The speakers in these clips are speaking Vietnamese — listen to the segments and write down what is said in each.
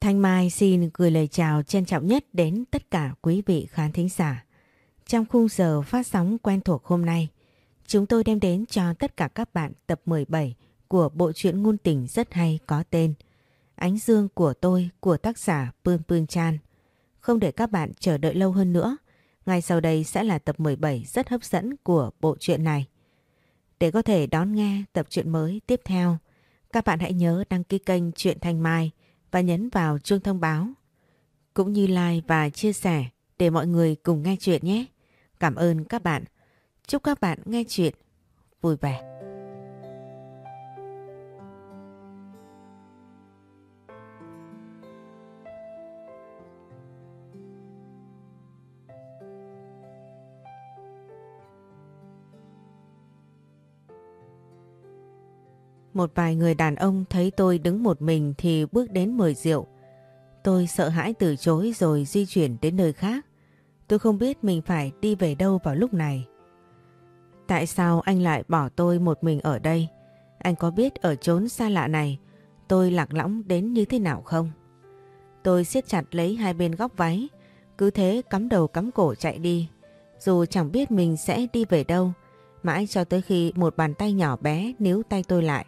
Thanh Mai xin gửi lời chào trân trọng nhất đến tất cả quý vị khán thính giả. Trong khung giờ phát sóng quen thuộc hôm nay, chúng tôi đem đến cho tất cả các bạn tập 17 của bộ truyện ngôn tình rất hay có tên Ánh Dương của tôi của tác giả Pương Pương Chan. Không để các bạn chờ đợi lâu hơn nữa, ngay sau đây sẽ là tập 17 rất hấp dẫn của bộ truyện này. Để có thể đón nghe tập truyện mới tiếp theo, các bạn hãy nhớ đăng ký kênh Truyện Thanh Mai và nhấn vào chuông thông báo, cũng như like và chia sẻ để mọi người cùng nghe chuyện nhé. Cảm ơn các bạn. Chúc các bạn nghe chuyện vui vẻ. Một vài người đàn ông thấy tôi đứng một mình thì bước đến mời rượu. Tôi sợ hãi từ chối rồi di chuyển đến nơi khác. Tôi không biết mình phải đi về đâu vào lúc này. Tại sao anh lại bỏ tôi một mình ở đây? Anh có biết ở chốn xa lạ này tôi lạc lõng đến như thế nào không? Tôi siết chặt lấy hai bên góc váy, cứ thế cắm đầu cắm cổ chạy đi. Dù chẳng biết mình sẽ đi về đâu, mãi cho tới khi một bàn tay nhỏ bé níu tay tôi lại.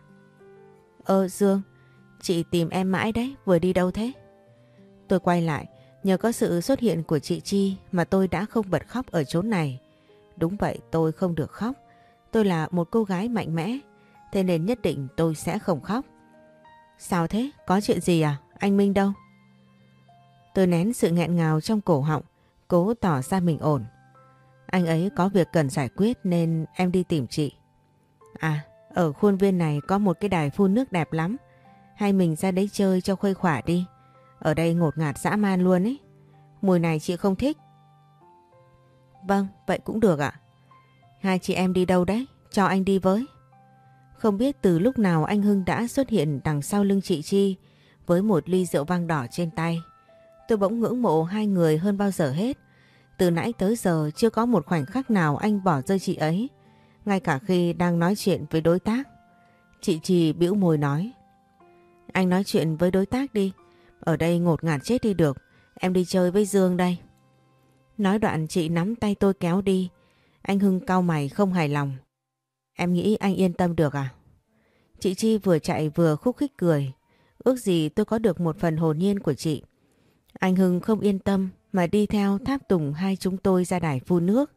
Ơ Dương, chị tìm em mãi đấy, vừa đi đâu thế? Tôi quay lại, nhờ có sự xuất hiện của chị Chi mà tôi đã không bật khóc ở chỗ này. Đúng vậy, tôi không được khóc. Tôi là một cô gái mạnh mẽ, thế nên nhất định tôi sẽ không khóc. Sao thế? Có chuyện gì à? Anh Minh đâu? Tôi nén sự nghẹn ngào trong cổ họng, cố tỏ ra mình ổn. Anh ấy có việc cần giải quyết nên em đi tìm chị. À, ở khuôn viên này có một cái đài phun nước đẹp lắm. Hay mình ra đấy chơi cho khuây khỏa đi. Ở đây ngột ngạt dã man luôn ấy. Mùi này chị không thích. Vâng, vậy cũng được ạ. Hai chị em đi đâu đấy? Cho anh đi với. Không biết từ lúc nào anh Hưng đã xuất hiện đằng sau lưng chị Chi với một ly rượu vang đỏ trên tay. Tôi bỗng ngưỡng mộ hai người hơn bao giờ hết. Từ nãy tới giờ chưa có một khoảnh khắc nào anh bỏ rơi chị ấy. Ngay cả khi đang nói chuyện với đối tác. Chị Chi bĩu môi nói. Anh nói chuyện với đối tác đi. Ở đây ngột ngạt chết đi được. Em đi chơi với Dương đây. Nói đoạn chị nắm tay tôi kéo đi. Anh Hưng cau mày không hài lòng. Em nghĩ anh yên tâm được à? Chị Chi vừa chạy vừa khúc khích cười. Ước gì tôi có được một phần hồn nhiên của chị. Anh Hưng không yên tâm mà đi theo tháp tùng hai chúng tôi ra đài phun nước.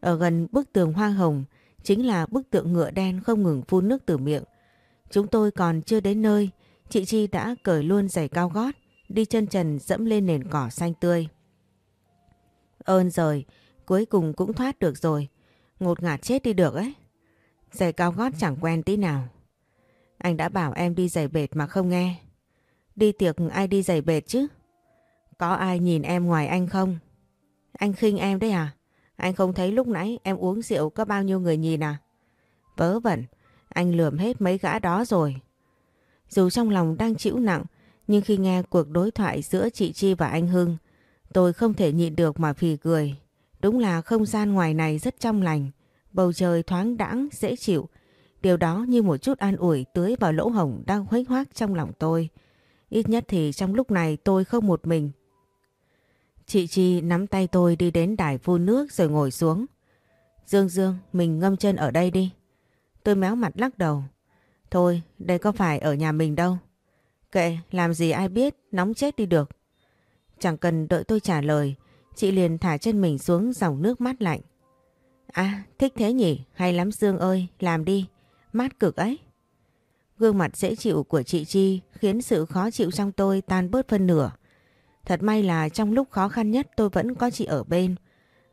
Ở gần bức tường hoa hồng chính là bức tượng ngựa đen không ngừng phun nước từ miệng. Chúng tôi còn chưa đến nơi, chị Chi đã cởi luôn giày cao gót, đi chân trần dẫm lên nền cỏ xanh tươi. Ơn rồi, cuối cùng cũng thoát được rồi. Ngột ngạt chết đi được ấy. Giày cao gót chẳng quen tí nào. Anh đã bảo em đi giày bệt mà không nghe. Đi tiệc ai đi giày bệt chứ? Có ai nhìn em ngoài anh không? Anh khinh em đấy à? Anh không thấy lúc nãy em uống rượu có bao nhiêu người nhìn à? Vớ vẩn, anh lườm hết mấy gã đó rồi. Dù trong lòng đang chịu nặng, nhưng khi nghe cuộc đối thoại giữa chị Chi và anh Hưng, tôi không thể nhịn được mà phì cười. Đúng là không gian ngoài này rất trong lành, bầu trời thoáng đãng, dễ chịu. Điều đó như một chút an ủi tưới vào lỗ hồng đang khuếch hoác trong lòng tôi. Ít nhất thì trong lúc này tôi không một mình. Chị Chi nắm tay tôi đi đến đài phun nước rồi ngồi xuống. Dương Dương, mình ngâm chân ở đây đi. Tôi méo mặt lắc đầu. Thôi, đây có phải ở nhà mình đâu. Kệ, làm gì ai biết, nóng chết đi được. Chẳng cần đợi tôi trả lời, chị liền thả chân mình xuống dòng nước mát lạnh. À, thích thế nhỉ, hay lắm Dương ơi, làm đi, mát cực ấy. Gương mặt dễ chịu của chị Chi khiến sự khó chịu trong tôi tan bớt phân nửa. Thật may là trong lúc khó khăn nhất tôi vẫn có chị ở bên.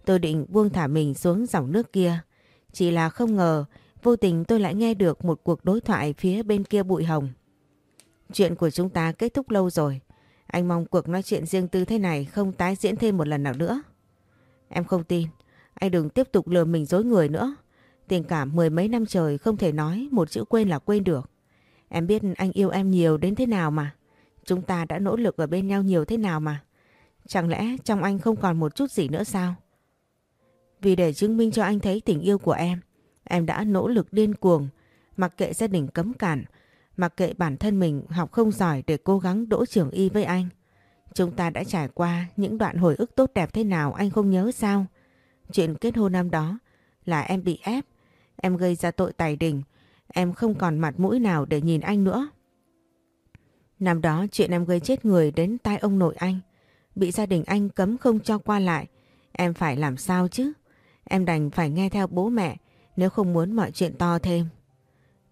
Tôi định buông thả mình xuống dòng nước kia. Chỉ là không ngờ, vô tình tôi lại nghe được một cuộc đối thoại phía bên kia bụi hồng. Chuyện của chúng ta kết thúc lâu rồi. Anh mong cuộc nói chuyện riêng tư thế này không tái diễn thêm một lần nào nữa. Em không tin. Anh đừng tiếp tục lừa mình dối người nữa. Tình cảm mười mấy năm trời không thể nói một chữ quên là quên được. Em biết anh yêu em nhiều đến thế nào mà. Chúng ta đã nỗ lực ở bên nhau nhiều thế nào mà. Chẳng lẽ trong anh không còn một chút gì nữa sao? Vì để chứng minh cho anh thấy tình yêu của em, em đã nỗ lực điên cuồng, mặc kệ gia đình cấm cản, Mặc kệ bản thân mình học không giỏi để cố gắng đỗ trưởng y với anh. Chúng ta đã trải qua những đoạn hồi ức tốt đẹp thế nào anh không nhớ sao? Chuyện kết hôn năm đó là em bị ép. Em gây ra tội tài đình. Em không còn mặt mũi nào để nhìn anh nữa. Năm đó chuyện em gây chết người đến tai ông nội anh. Bị gia đình anh cấm không cho qua lại. Em phải làm sao chứ? Em đành phải nghe theo bố mẹ nếu không muốn mọi chuyện to thêm.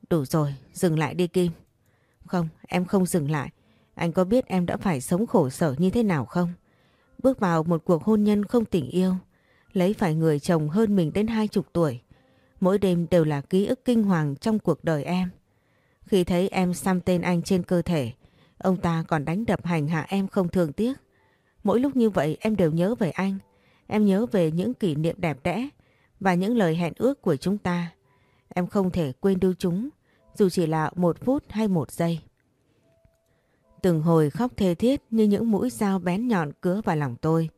Đủ rồi, dừng lại đi Kim. Không, em không dừng lại. Anh có biết em đã phải sống khổ sở như thế nào không? Bước vào một cuộc hôn nhân không tình yêu, lấy phải người chồng hơn mình đến hai chục tuổi. Mỗi đêm đều là ký ức kinh hoàng trong cuộc đời em. Khi thấy em xăm tên anh trên cơ thể, ông ta còn đánh đập hành hạ em không thương tiếc. Mỗi lúc như vậy em đều nhớ về anh. Em nhớ về những kỷ niệm đẹp đẽ và những lời hẹn ước của chúng ta. Em không thể quên đi chúng, dù chỉ là một phút hay một giây. Từng hồi khóc thê thiết như những mũi dao bén nhọn cứa vào lòng tôi.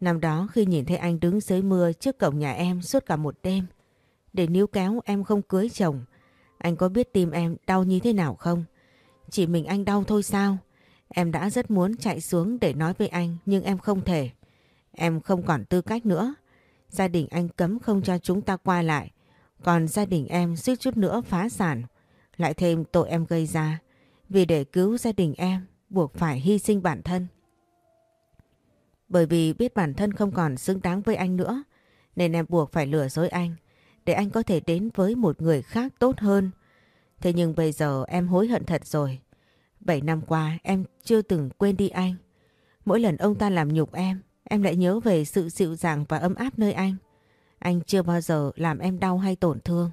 Năm đó khi nhìn thấy anh đứng dưới mưa trước cổng nhà em suốt cả một đêm, để níu kéo em không cưới chồng, anh có biết tim em đau như thế nào không? Chỉ mình anh đau thôi sao? Em đã rất muốn chạy xuống để nói với anh nhưng em không thể. Em không còn tư cách nữa. Gia đình anh cấm không cho chúng ta qua lại. Còn gia đình em suýt chút nữa phá sản. Lại thêm tội em gây ra. Vì để cứu gia đình em, buộc phải hy sinh bản thân. Bởi vì biết bản thân không còn xứng đáng với anh nữa, nên em buộc phải lừa dối anh, để anh có thể đến với một người khác tốt hơn. Thế nhưng bây giờ em hối hận thật rồi. Bảy năm qua em chưa từng quên đi anh. Mỗi lần ông ta làm nhục em, em lại nhớ về sự dịu dàng và ấm áp nơi anh. Anh chưa bao giờ làm em đau hay tổn thương.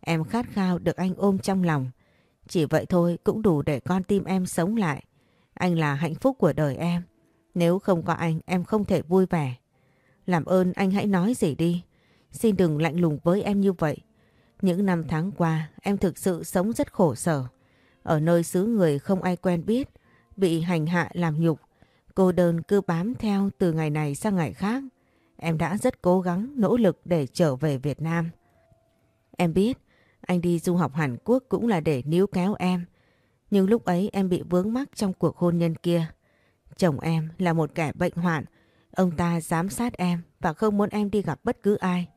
Em khát khao được anh ôm trong lòng. Chỉ vậy thôi cũng đủ để con tim em sống lại. Anh là hạnh phúc của đời em. Nếu không có anh em không thể vui vẻ. Làm ơn anh hãy nói gì đi. Xin đừng lạnh lùng với em như vậy. Những năm tháng qua em thực sự sống rất khổ sở. Ở nơi xứ người không ai quen biết, bị hành hạ làm nhục. Cô đơn cứ bám theo từ ngày này sang ngày khác. Em đã rất cố gắng, nỗ lực để trở về Việt Nam. Em biết, anh đi du học Hàn Quốc cũng là để níu kéo em. Nhưng lúc ấy em bị vướng mắc trong cuộc hôn nhân kia. Chồng em là một kẻ bệnh hoạn. Ông ta giám sát em và không muốn em đi gặp bất cứ ai.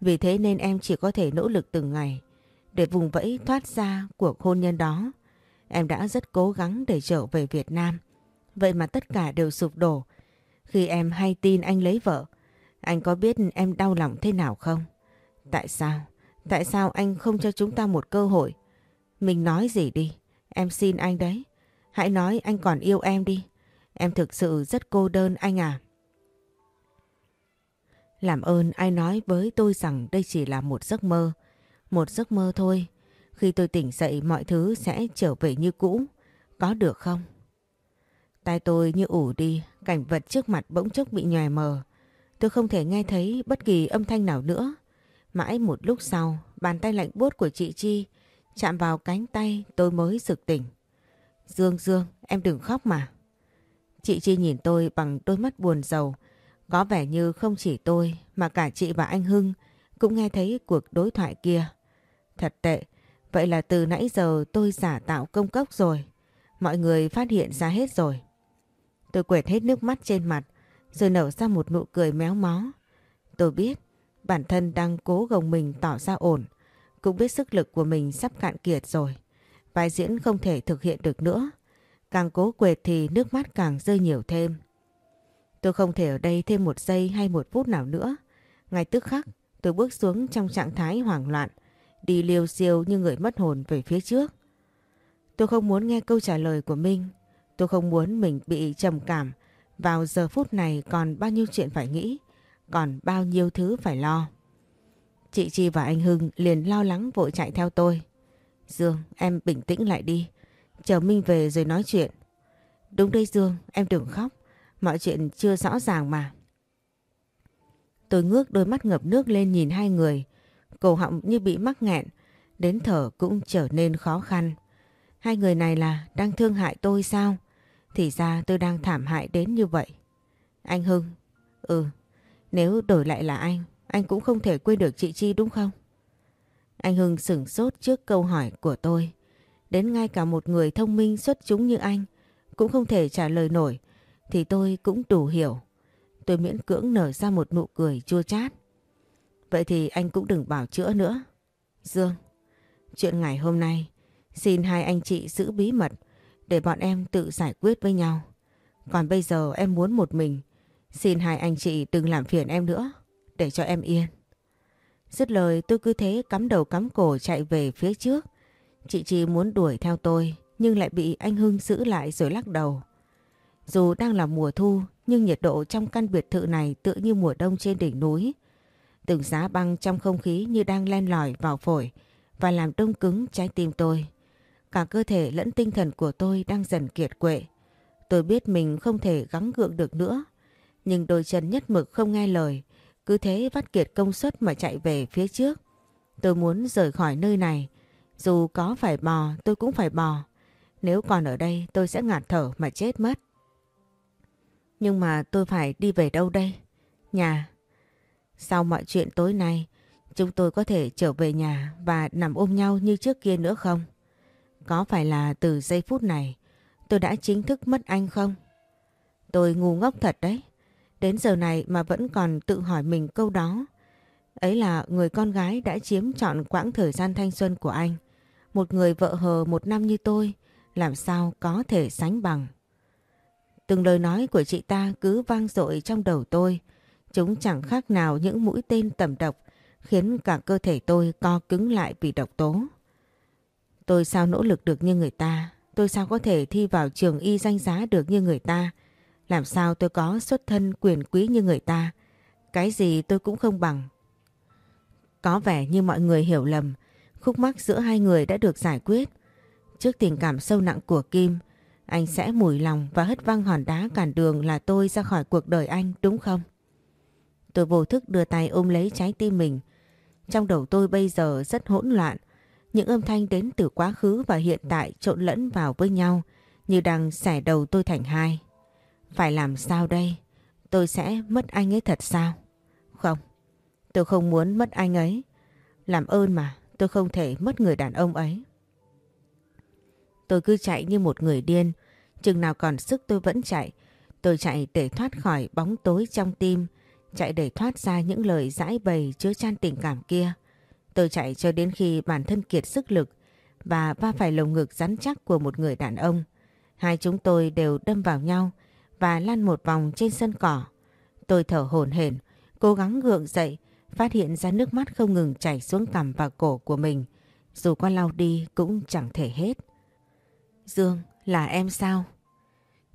Vì thế nên em chỉ có thể nỗ lực từng ngày để vùng vẫy thoát ra cuộc hôn nhân đó. Em đã rất cố gắng để trở về Việt Nam. Vậy mà tất cả đều sụp đổ. Khi em hay tin anh lấy vợ, anh có biết em đau lòng thế nào không? Tại sao? Tại sao anh không cho chúng ta một cơ hội? Mình nói gì đi? Em xin anh đấy. Hãy nói anh còn yêu em đi. Em thực sự rất cô đơn anh à. Làm ơn ai nói với tôi rằng đây chỉ là một giấc mơ. Một giấc mơ thôi. Khi tôi tỉnh dậy mọi thứ sẽ trở về như cũ. Có được không? Tai tôi như ủ đi, cảnh vật trước mặt bỗng chốc bị nhòe mờ. Tôi không thể nghe thấy bất kỳ âm thanh nào nữa. Mãi một lúc sau, bàn tay lạnh buốt của chị Chi chạm vào cánh tay tôi mới sực tỉnh. Dương Dương, em đừng khóc mà. Chị Chi nhìn tôi bằng đôi mắt buồn rầu. Có vẻ như không chỉ tôi mà cả chị và anh Hưng cũng nghe thấy cuộc đối thoại kia. Thật tệ, vậy là từ nãy giờ tôi giả tạo công cốc rồi. Mọi người phát hiện ra hết rồi. Tôi quệt hết nước mắt trên mặt rồi nở ra một nụ cười méo mó. Tôi biết bản thân đang cố gồng mình tỏ ra ổn. Cũng biết sức lực của mình sắp cạn kiệt rồi. Vai diễn không thể thực hiện được nữa. Càng cố quệt thì nước mắt càng rơi nhiều thêm. Tôi không thể ở đây thêm một giây hay một phút nào nữa. Ngay tức khắc tôi bước xuống trong trạng thái hoảng loạn. Đi liều siêu như người mất hồn về phía trước. Tôi không muốn nghe câu trả lời của Minh. Tôi không muốn mình bị trầm cảm. Vào giờ phút này còn bao nhiêu chuyện phải nghĩ. Còn bao nhiêu thứ phải lo. Chị Chi và anh Hưng liền lo lắng vội chạy theo tôi. Dương, em bình tĩnh lại đi. Chờ Minh về rồi nói chuyện. Đúng đây Dương, em đừng khóc. Mọi chuyện chưa rõ ràng mà. Tôi ngước đôi mắt ngập nước lên nhìn hai người. Cổ họng như bị mắc nghẹn. Đến thở cũng trở nên khó khăn. Hai người này là đang thương hại tôi sao? Thì ra tôi đang thảm hại đến như vậy. Anh Hưng. Ừ, nếu đổi lại là anh, anh cũng không thể quên được chị Chi đúng không? Anh Hưng sửng sốt trước câu hỏi của tôi. Đến ngay cả một người thông minh xuất chúng như anh cũng không thể trả lời nổi thì tôi cũng đủ hiểu. Tôi miễn cưỡng nở ra một nụ cười chua chát. Vậy thì anh cũng đừng bảo chữa nữa. Dương, chuyện ngày hôm nay xin hai anh chị giữ bí mật để bọn em tự giải quyết với nhau. Còn bây giờ em muốn một mình, xin hai anh chị đừng làm phiền em nữa, để cho em yên. Dứt lời tôi cứ thế cắm đầu cắm cổ chạy về phía trước. Chị Chi muốn đuổi theo tôi nhưng lại bị anh Hưng giữ lại rồi lắc đầu. Dù đang là mùa thu, nhưng nhiệt độ trong căn biệt thự này tựa như mùa đông trên đỉnh núi. Từng giá băng trong không khí như đang len lỏi vào phổi và làm đông cứng trái tim tôi. Cả cơ thể lẫn tinh thần của tôi đang dần kiệt quệ. Tôi biết mình không thể gắng gượng được nữa. Nhưng đôi chân nhất mực không nghe lời. Cứ thế vắt kiệt công suất mà chạy về phía trước. Tôi muốn rời khỏi nơi này. Dù có phải bò, tôi cũng phải bò. Nếu còn ở đây, tôi sẽ ngạt thở mà chết mất. Nhưng mà tôi phải đi về đâu đây? Nhà. Sau mọi chuyện tối nay, chúng tôi có thể trở về nhà và nằm ôm nhau như trước kia nữa không? Có phải là từ giây phút này tôi đã chính thức mất anh không? Tôi ngu ngốc thật đấy. Đến giờ này mà vẫn còn tự hỏi mình câu đó. Ấy là người con gái đã chiếm trọn quãng thời gian thanh xuân của anh. Một người vợ hờ một năm như tôi làm sao có thể sánh bằng. Từng lời nói của chị ta cứ vang dội trong đầu tôi. Chúng chẳng khác nào những mũi tên tầm độc khiến cả cơ thể tôi co cứng lại vì độc tố. Tôi sao nỗ lực được như người ta? Tôi sao có thể thi vào trường y danh giá được như người ta? Làm sao tôi có xuất thân quyền quý như người ta? Cái gì tôi cũng không bằng. Có vẻ như mọi người hiểu lầm, khúc mắc giữa hai người đã được giải quyết. Trước tình cảm sâu nặng của Kim, anh sẽ mùi lòng và hất văng hòn đá cản đường là tôi ra khỏi cuộc đời anh đúng không? Tôi vô thức đưa tay ôm lấy trái tim mình. Trong đầu tôi bây giờ rất hỗn loạn. Những âm thanh đến từ quá khứ và hiện tại trộn lẫn vào với nhau như đang xẻ đầu tôi thành hai. Phải làm sao đây? Tôi sẽ mất anh ấy thật sao? Không, tôi không muốn mất anh ấy. Làm ơn mà, tôi không thể mất người đàn ông ấy. Tôi cứ chạy như một người điên. Chừng nào còn sức tôi vẫn chạy. Tôi chạy để thoát khỏi bóng tối trong tim. Chạy để thoát ra những lời dãi bày chứa chan tình cảm kia. Tôi chạy cho đến khi bản thân kiệt sức lực và va phải lồng ngực rắn chắc của một người đàn ông. Hai chúng tôi đều đâm vào nhau và lăn một vòng trên sân cỏ. Tôi thở hổn hển, cố gắng gượng dậy, phát hiện ra nước mắt không ngừng chảy xuống cằm và cổ của mình. Dù có lau đi cũng chẳng thể hết. Dương, là em sao?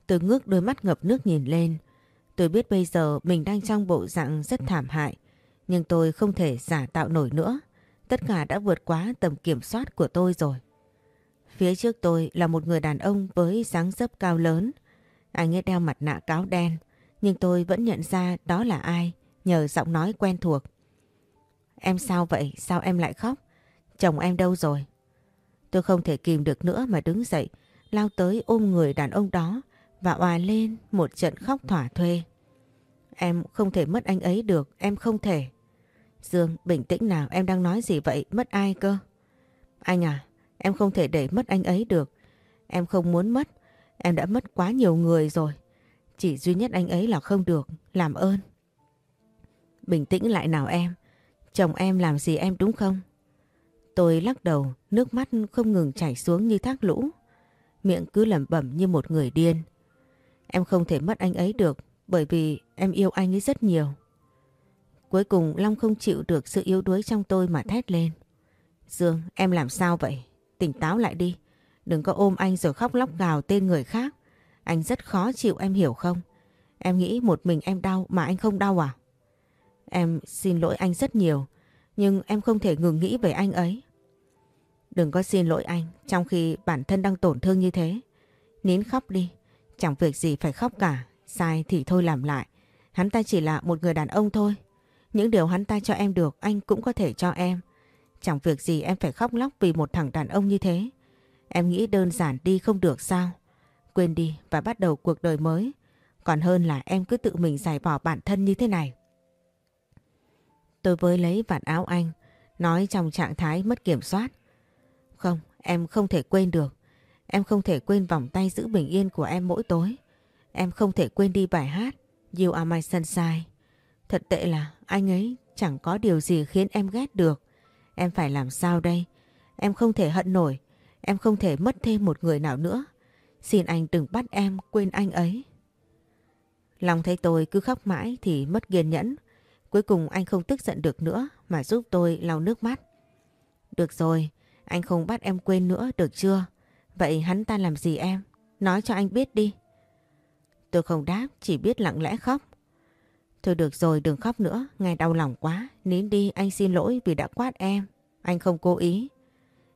Tôi ngước đôi mắt ngập nước nhìn lên. Tôi biết bây giờ mình đang trong bộ dạng rất thảm hại. Nhưng tôi không thể giả tạo nổi nữa. Tất cả đã vượt quá tầm kiểm soát của tôi rồi. Phía trước tôi là một người đàn ông với dáng dấp cao lớn. Anh ấy đeo mặt nạ cáo đen. Nhưng tôi vẫn nhận ra đó là ai, nhờ giọng nói quen thuộc. Em sao vậy? Sao em lại khóc? Chồng em đâu rồi? Tôi không thể kìm được nữa mà đứng dậy lao tới ôm người đàn ông đó và òa lên một trận khóc thỏa thuê. Em không thể mất anh ấy được, em không thể. Dương, bình tĩnh nào, em đang nói gì vậy, mất ai cơ? Anh à, em không thể để mất anh ấy được. Em không muốn mất, em đã mất quá nhiều người rồi. Chỉ duy nhất anh ấy là không được, làm ơn. Bình tĩnh lại nào em, chồng em làm gì em đúng không? Tôi lắc đầu, nước mắt không ngừng chảy xuống như thác lũ miệng cứ lẩm bẩm như một người điên. Em không thể mất anh ấy được bởi vì em yêu anh ấy rất nhiều. Cuối cùng Long không chịu được sự yếu đuối trong tôi mà thét lên. Dương, em làm sao vậy? Tỉnh táo lại đi. Đừng có ôm anh rồi khóc lóc gào tên người khác. Anh rất khó chịu em hiểu không? Em nghĩ một mình em đau mà anh không đau à? Em xin lỗi anh rất nhiều. Nhưng em không thể ngừng nghĩ về anh ấy. Đừng có xin lỗi anh trong khi bản thân đang tổn thương như thế. Nín khóc đi, chẳng việc gì phải khóc cả, sai thì thôi làm lại. Hắn ta chỉ là một người đàn ông thôi. Những điều hắn ta cho em được anh cũng có thể cho em. Chẳng việc gì em phải khóc lóc vì một thằng đàn ông như thế. Em nghĩ đơn giản đi không được sao? Quên đi và bắt đầu cuộc đời mới. Còn hơn là em cứ tự mình giải bỏ bản thân như thế này. Tôi với lấy vạt áo anh, nói trong trạng thái mất kiểm soát. Không, Em không thể quên được. Em không thể quên vòng tay giữ bình yên của em mỗi tối. Em không thể quên đi bài hát You Are My Sunshine. Thật tệ là anh ấy chẳng có điều gì khiến em ghét được. Em phải làm sao đây? Em không thể hận nổi. Em không thể mất thêm một người nào nữa. Xin anh đừng bắt em quên anh ấy. Long thấy tôi cứ khóc mãi thì mất kiên nhẫn. Cuối cùng anh không tức giận được nữa mà giúp tôi lau nước mắt. Được rồi, anh không bắt em quên nữa được chưa? Vậy hắn ta làm gì em? Nói cho anh biết đi. Tôi không đáp, chỉ biết lặng lẽ khóc. Thôi được rồi đừng khóc nữa, ngài đau lòng quá. Nín đi anh xin lỗi vì đã quát em. Anh không cố ý.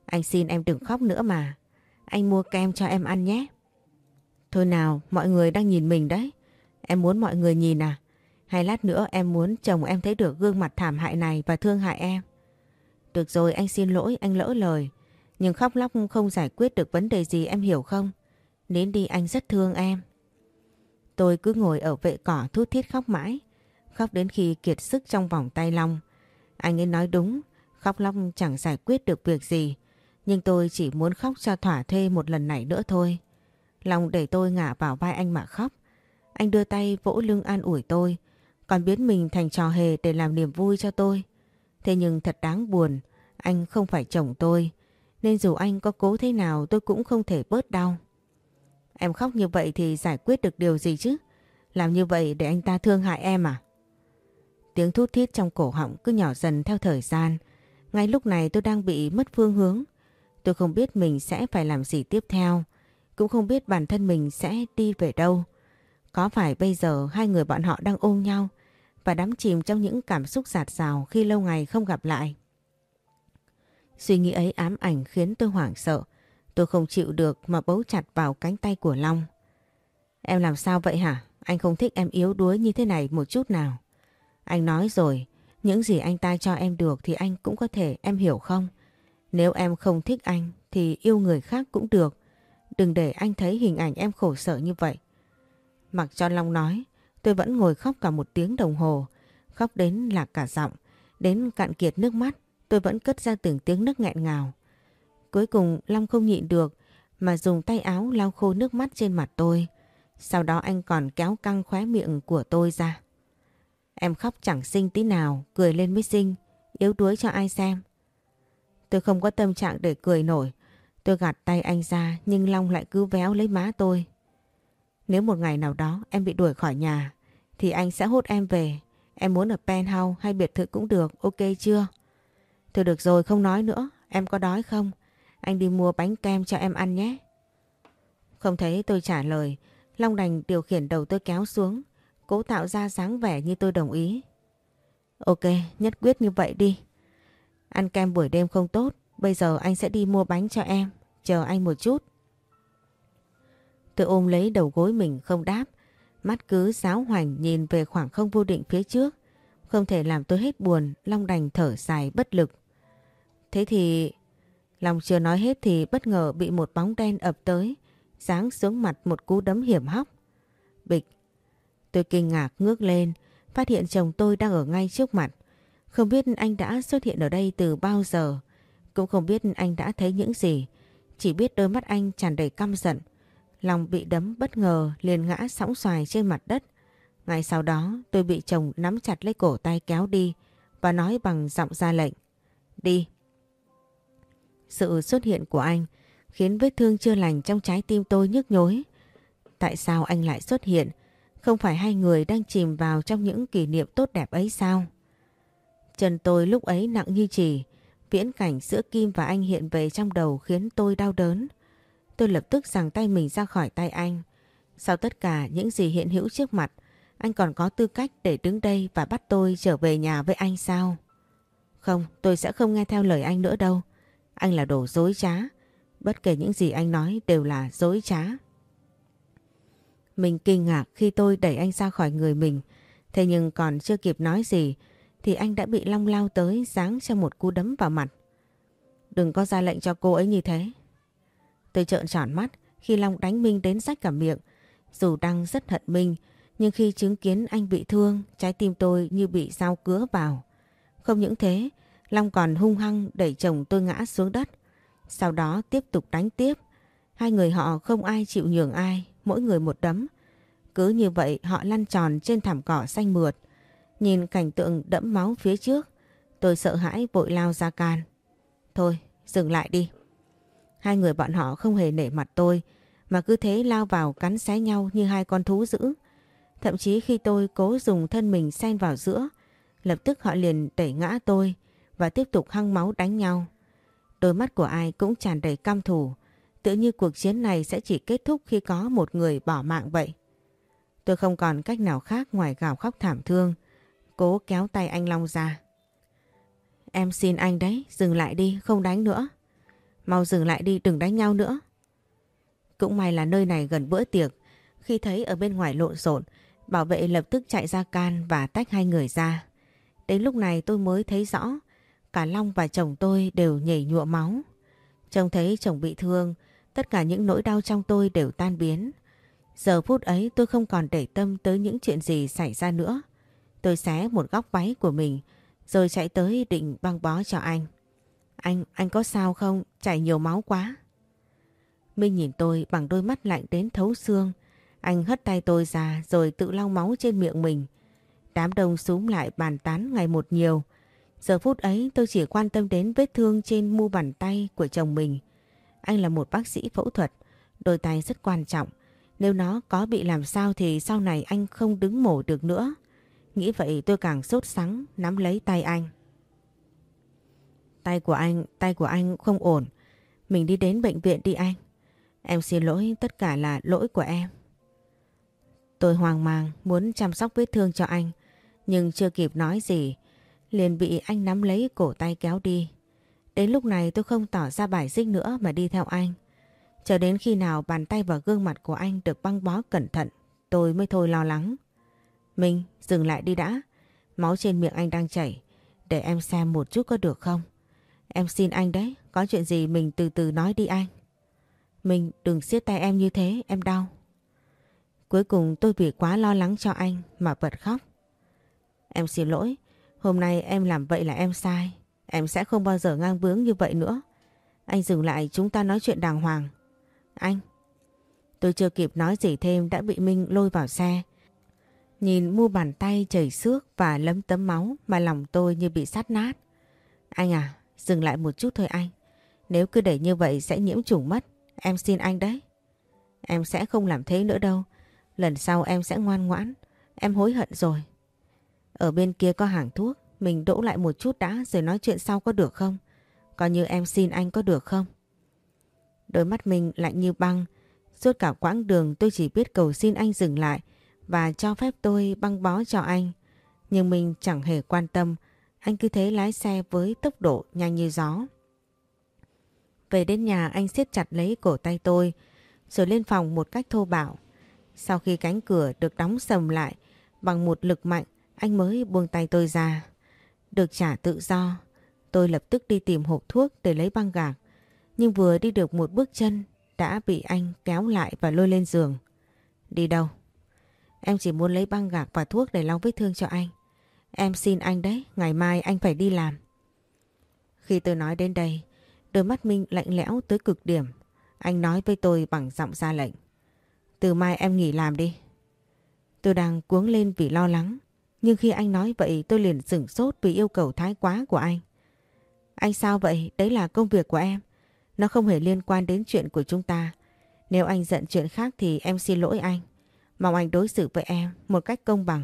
Anh xin em đừng khóc nữa mà. Anh mua kem cho em ăn nhé. Thôi nào, mọi người đang nhìn mình đấy. Em muốn mọi người nhìn à? Hay lát nữa em muốn chồng em thấy được gương mặt thảm hại này và thương hại em? Được rồi anh xin lỗi anh lỡ lời. Nhưng khóc lóc không giải quyết được vấn đề gì em hiểu không? Đến đi anh rất thương em. Tôi cứ ngồi ở vệ cỏ thút thít khóc mãi. Khóc đến khi kiệt sức trong vòng tay Long. Anh ấy nói đúng, khóc lóc chẳng giải quyết được việc gì. Nhưng tôi chỉ muốn khóc cho thỏa thuê một lần này nữa thôi. Long để tôi ngả vào vai anh mà khóc. Anh đưa tay vỗ lưng an ủi tôi, còn biến mình thành trò hề để làm niềm vui cho tôi. Thế nhưng thật đáng buồn, anh không phải chồng tôi, nên dù anh có cố thế nào tôi cũng không thể bớt đau. Em khóc như vậy thì giải quyết được điều gì chứ? Làm như vậy để anh ta thương hại em à? Tiếng thút thít trong cổ họng cứ nhỏ dần theo thời gian. Ngay lúc này tôi đang bị mất phương hướng. Tôi không biết mình sẽ phải làm gì tiếp theo. Cũng không biết bản thân mình sẽ đi về đâu. Có phải bây giờ hai người bọn họ đang ôm nhau và đắm chìm trong những cảm xúc giạt rào khi lâu ngày không gặp lại? Suy nghĩ ấy ám ảnh khiến tôi hoảng sợ. Tôi không chịu được mà bấu chặt vào cánh tay của Long. Em làm sao vậy hả? Anh không thích em yếu đuối như thế này một chút nào. Anh nói rồi, những gì anh ta cho em được thì anh cũng có thể em hiểu không? Nếu em không thích anh thì yêu người khác cũng được. Đừng để anh thấy hình ảnh em khổ sở như vậy. Mặc cho Long nói, tôi vẫn ngồi khóc cả một tiếng đồng hồ. Khóc đến lạc cả giọng, đến cạn kiệt nước mắt, tôi vẫn cất ra từng tiếng nức nghẹn ngào. Cuối cùng Long không nhịn được mà dùng tay áo lau khô nước mắt trên mặt tôi. Sau đó anh còn kéo căng khóe miệng của tôi ra. Em khóc chẳng xinh tí nào, cười lên mới xinh, yếu đuối cho ai xem. Tôi không có tâm trạng để cười nổi. Tôi gạt tay anh ra nhưng Long lại cứ véo lấy má tôi. Nếu một ngày nào đó em bị đuổi khỏi nhà thì anh sẽ hút em về. Em muốn ở penthouse hay biệt thự cũng được, ok chưa? Thôi được rồi không nói nữa, em có đói không? Anh đi mua bánh kem cho em ăn nhé. Không thấy tôi trả lời, Long đành điều khiển đầu tôi kéo xuống, cố tạo ra dáng vẻ như tôi đồng ý. Ok, nhất quyết như vậy đi. Ăn kem buổi đêm không tốt, bây giờ anh sẽ đi mua bánh cho em, chờ anh một chút. Tôi ôm lấy đầu gối mình không đáp, mắt cứ giáo hoành nhìn về khoảng không vô định phía trước. Không thể làm tôi hết buồn, Long đành thở dài bất lực. Thế thì... Long chưa nói hết thì bất ngờ bị một bóng đen ập tới, giáng xuống mặt một cú đấm hiểm hóc. Bịch. Tôi kinh ngạc ngước lên, phát hiện chồng tôi đang ở ngay trước mặt. Không biết anh đã xuất hiện ở đây từ bao giờ, cũng không biết anh đã thấy những gì. Chỉ biết đôi mắt anh tràn đầy căm giận, Lòng bị đấm bất ngờ liền ngã sóng xoài trên mặt đất. Ngay sau đó tôi bị chồng nắm chặt lấy cổ tay kéo đi và nói bằng giọng ra lệnh. Đi. Sự xuất hiện của anh khiến vết thương chưa lành trong trái tim tôi nhức nhối. Tại sao anh lại xuất hiện? Không phải hai người đang chìm vào trong những kỷ niệm tốt đẹp ấy sao? Chân tôi lúc ấy nặng như chỉ, viễn cảnh giữa Kim và anh hiện về trong đầu khiến tôi đau đớn. Tôi lập tức giằng tay mình ra khỏi tay anh. Sau tất cả những gì hiện hữu trước mặt, anh còn có tư cách để đứng đây và bắt tôi trở về nhà với anh sao? Không, tôi sẽ không nghe theo lời anh nữa đâu. Anh là đồ dối trá. Bất kể những gì anh nói đều là dối trá. Mình kinh ngạc khi tôi đẩy anh ra khỏi người mình. Thế nhưng còn chưa kịp nói gì thì anh đã bị long lao tới giáng cho một cú đấm vào mặt. Đừng có ra lệnh cho cô ấy như thế. Tôi trợn tròn mắt khi Long đánh Minh đến rách cả miệng. Dù đang rất hận Minh, nhưng khi chứng kiến anh bị thương, trái tim tôi như bị dao cứa vào. Không những thế, Long còn hung hăng đẩy chồng tôi ngã xuống đất. Sau đó tiếp tục đánh tiếp. Hai người họ không ai chịu nhường ai, mỗi người một đấm. Cứ như vậy họ lăn tròn trên thảm cỏ xanh mượt. Nhìn cảnh tượng đẫm máu phía trước, tôi sợ hãi vội lao ra can. Thôi, dừng lại đi. Hai người bọn họ không hề nể mặt tôi, mà cứ thế lao vào cắn xé nhau như hai con thú dữ. Thậm chí khi tôi cố dùng thân mình xen vào giữa, lập tức họ liền đẩy ngã tôi và tiếp tục hăng máu đánh nhau. Đôi mắt của ai cũng tràn đầy căm thù, tự như cuộc chiến này sẽ chỉ kết thúc khi có một người bỏ mạng vậy. Tôi không còn cách nào khác ngoài gào khóc thảm thương, cố kéo tay anh Long ra. Em xin anh đấy, dừng lại đi, không đánh nữa. Mau dừng lại đi, đừng đánh nhau nữa. Cũng may là nơi này gần bữa tiệc, khi thấy ở bên ngoài lộn xộn, bảo vệ lập tức chạy ra can và tách hai người ra. Đến lúc này tôi mới thấy rõ, cả Long và chồng tôi đều nhảy nhụa máu. Trông thấy chồng bị thương, tất cả những nỗi đau trong tôi đều tan biến. Giờ phút ấy tôi không còn để tâm tới những chuyện gì xảy ra nữa. Tôi xé một góc váy của mình rồi chạy tới định băng bó cho anh. Anh, anh có sao không? Chảy nhiều máu quá. Minh nhìn tôi bằng đôi mắt lạnh đến thấu xương. Anh hất tay tôi ra rồi tự lau máu trên miệng mình. Đám đông súng lại bàn tán ngày một nhiều. Giờ phút ấy tôi chỉ quan tâm đến vết thương trên mu bàn tay của chồng mình. Anh là một bác sĩ phẫu thuật, đôi tay rất quan trọng. Nếu nó có bị làm sao thì sau này anh không đứng mổ được nữa. Nghĩ vậy tôi càng sốt sắng nắm lấy tay anh. Tay của anh, tay của anh không ổn. Mình đi đến bệnh viện đi anh. Em xin lỗi, tất cả là lỗi của em. Tôi hoang mang muốn chăm sóc vết thương cho anh. Nhưng chưa kịp nói gì, liền bị anh nắm lấy cổ tay kéo đi. Đến lúc này tôi không tỏ ra bài xích nữa mà đi theo anh. Chờ đến khi nào bàn tay và gương mặt của anh được băng bó cẩn thận, tôi mới thôi lo lắng. Minh, dừng lại đi đã. Máu trên miệng anh đang chảy. Để em xem một chút có được không? Em xin anh đấy, có chuyện gì mình từ từ nói đi anh. Mình đừng siết tay em như thế, em đau. Cuối cùng tôi vì quá lo lắng cho anh mà bật khóc. Em xin lỗi, hôm nay em làm vậy là em sai. Em sẽ không bao giờ ngang bướng như vậy nữa. Anh dừng lại chúng ta nói chuyện đàng hoàng. Anh. Tôi chưa kịp nói gì thêm đã bị Minh lôi vào xe. Nhìn mu bàn tay chảy xước và lấm tấm máu mà lòng tôi như bị sát nát. Anh à, dừng lại một chút thôi anh. Nếu cứ để như vậy sẽ nhiễm trùng mất. Em xin anh đấy. Em sẽ không làm thế nữa đâu. Lần sau em sẽ ngoan ngoãn. Em hối hận rồi. Ở bên kia có hàng thuốc. Mình đỗ lại một chút đã rồi nói chuyện sau có được không? Coi như em xin anh có được không? Đôi mắt mình lạnh như băng. Suốt cả quãng đường tôi chỉ biết cầu xin anh dừng lại và cho phép tôi băng bó cho anh. Nhưng mình chẳng hề quan tâm. Anh cứ thế lái xe với tốc độ nhanh như gió. Về đến nhà, anh siết chặt lấy cổ tay tôi, rồi lên phòng một cách thô bạo. Sau khi cánh cửa được đóng sầm lại bằng một lực mạnh, anh mới buông tay tôi ra. Được trả tự do, tôi lập tức đi tìm hộp thuốc để lấy băng gạc. Nhưng vừa đi được một bước chân, đã bị anh kéo lại và lôi lên giường. Đi đâu? Em chỉ muốn lấy băng gạc và thuốc để lau vết thương cho anh. Em xin anh đấy, ngày mai anh phải đi làm. Khi tôi nói đến đây, đôi mắt Minh lạnh lẽo tới cực điểm. Anh nói với tôi bằng giọng ra lệnh. Từ mai em nghỉ làm đi. Tôi đang cuống lên vì lo lắng. Nhưng khi anh nói vậy tôi liền sửng sốt vì yêu cầu thái quá của anh. Anh sao vậy? Đấy là công việc của em. Nó không hề liên quan đến chuyện của chúng ta. Nếu anh giận chuyện khác thì em xin lỗi anh. Mong anh đối xử với em một cách công bằng.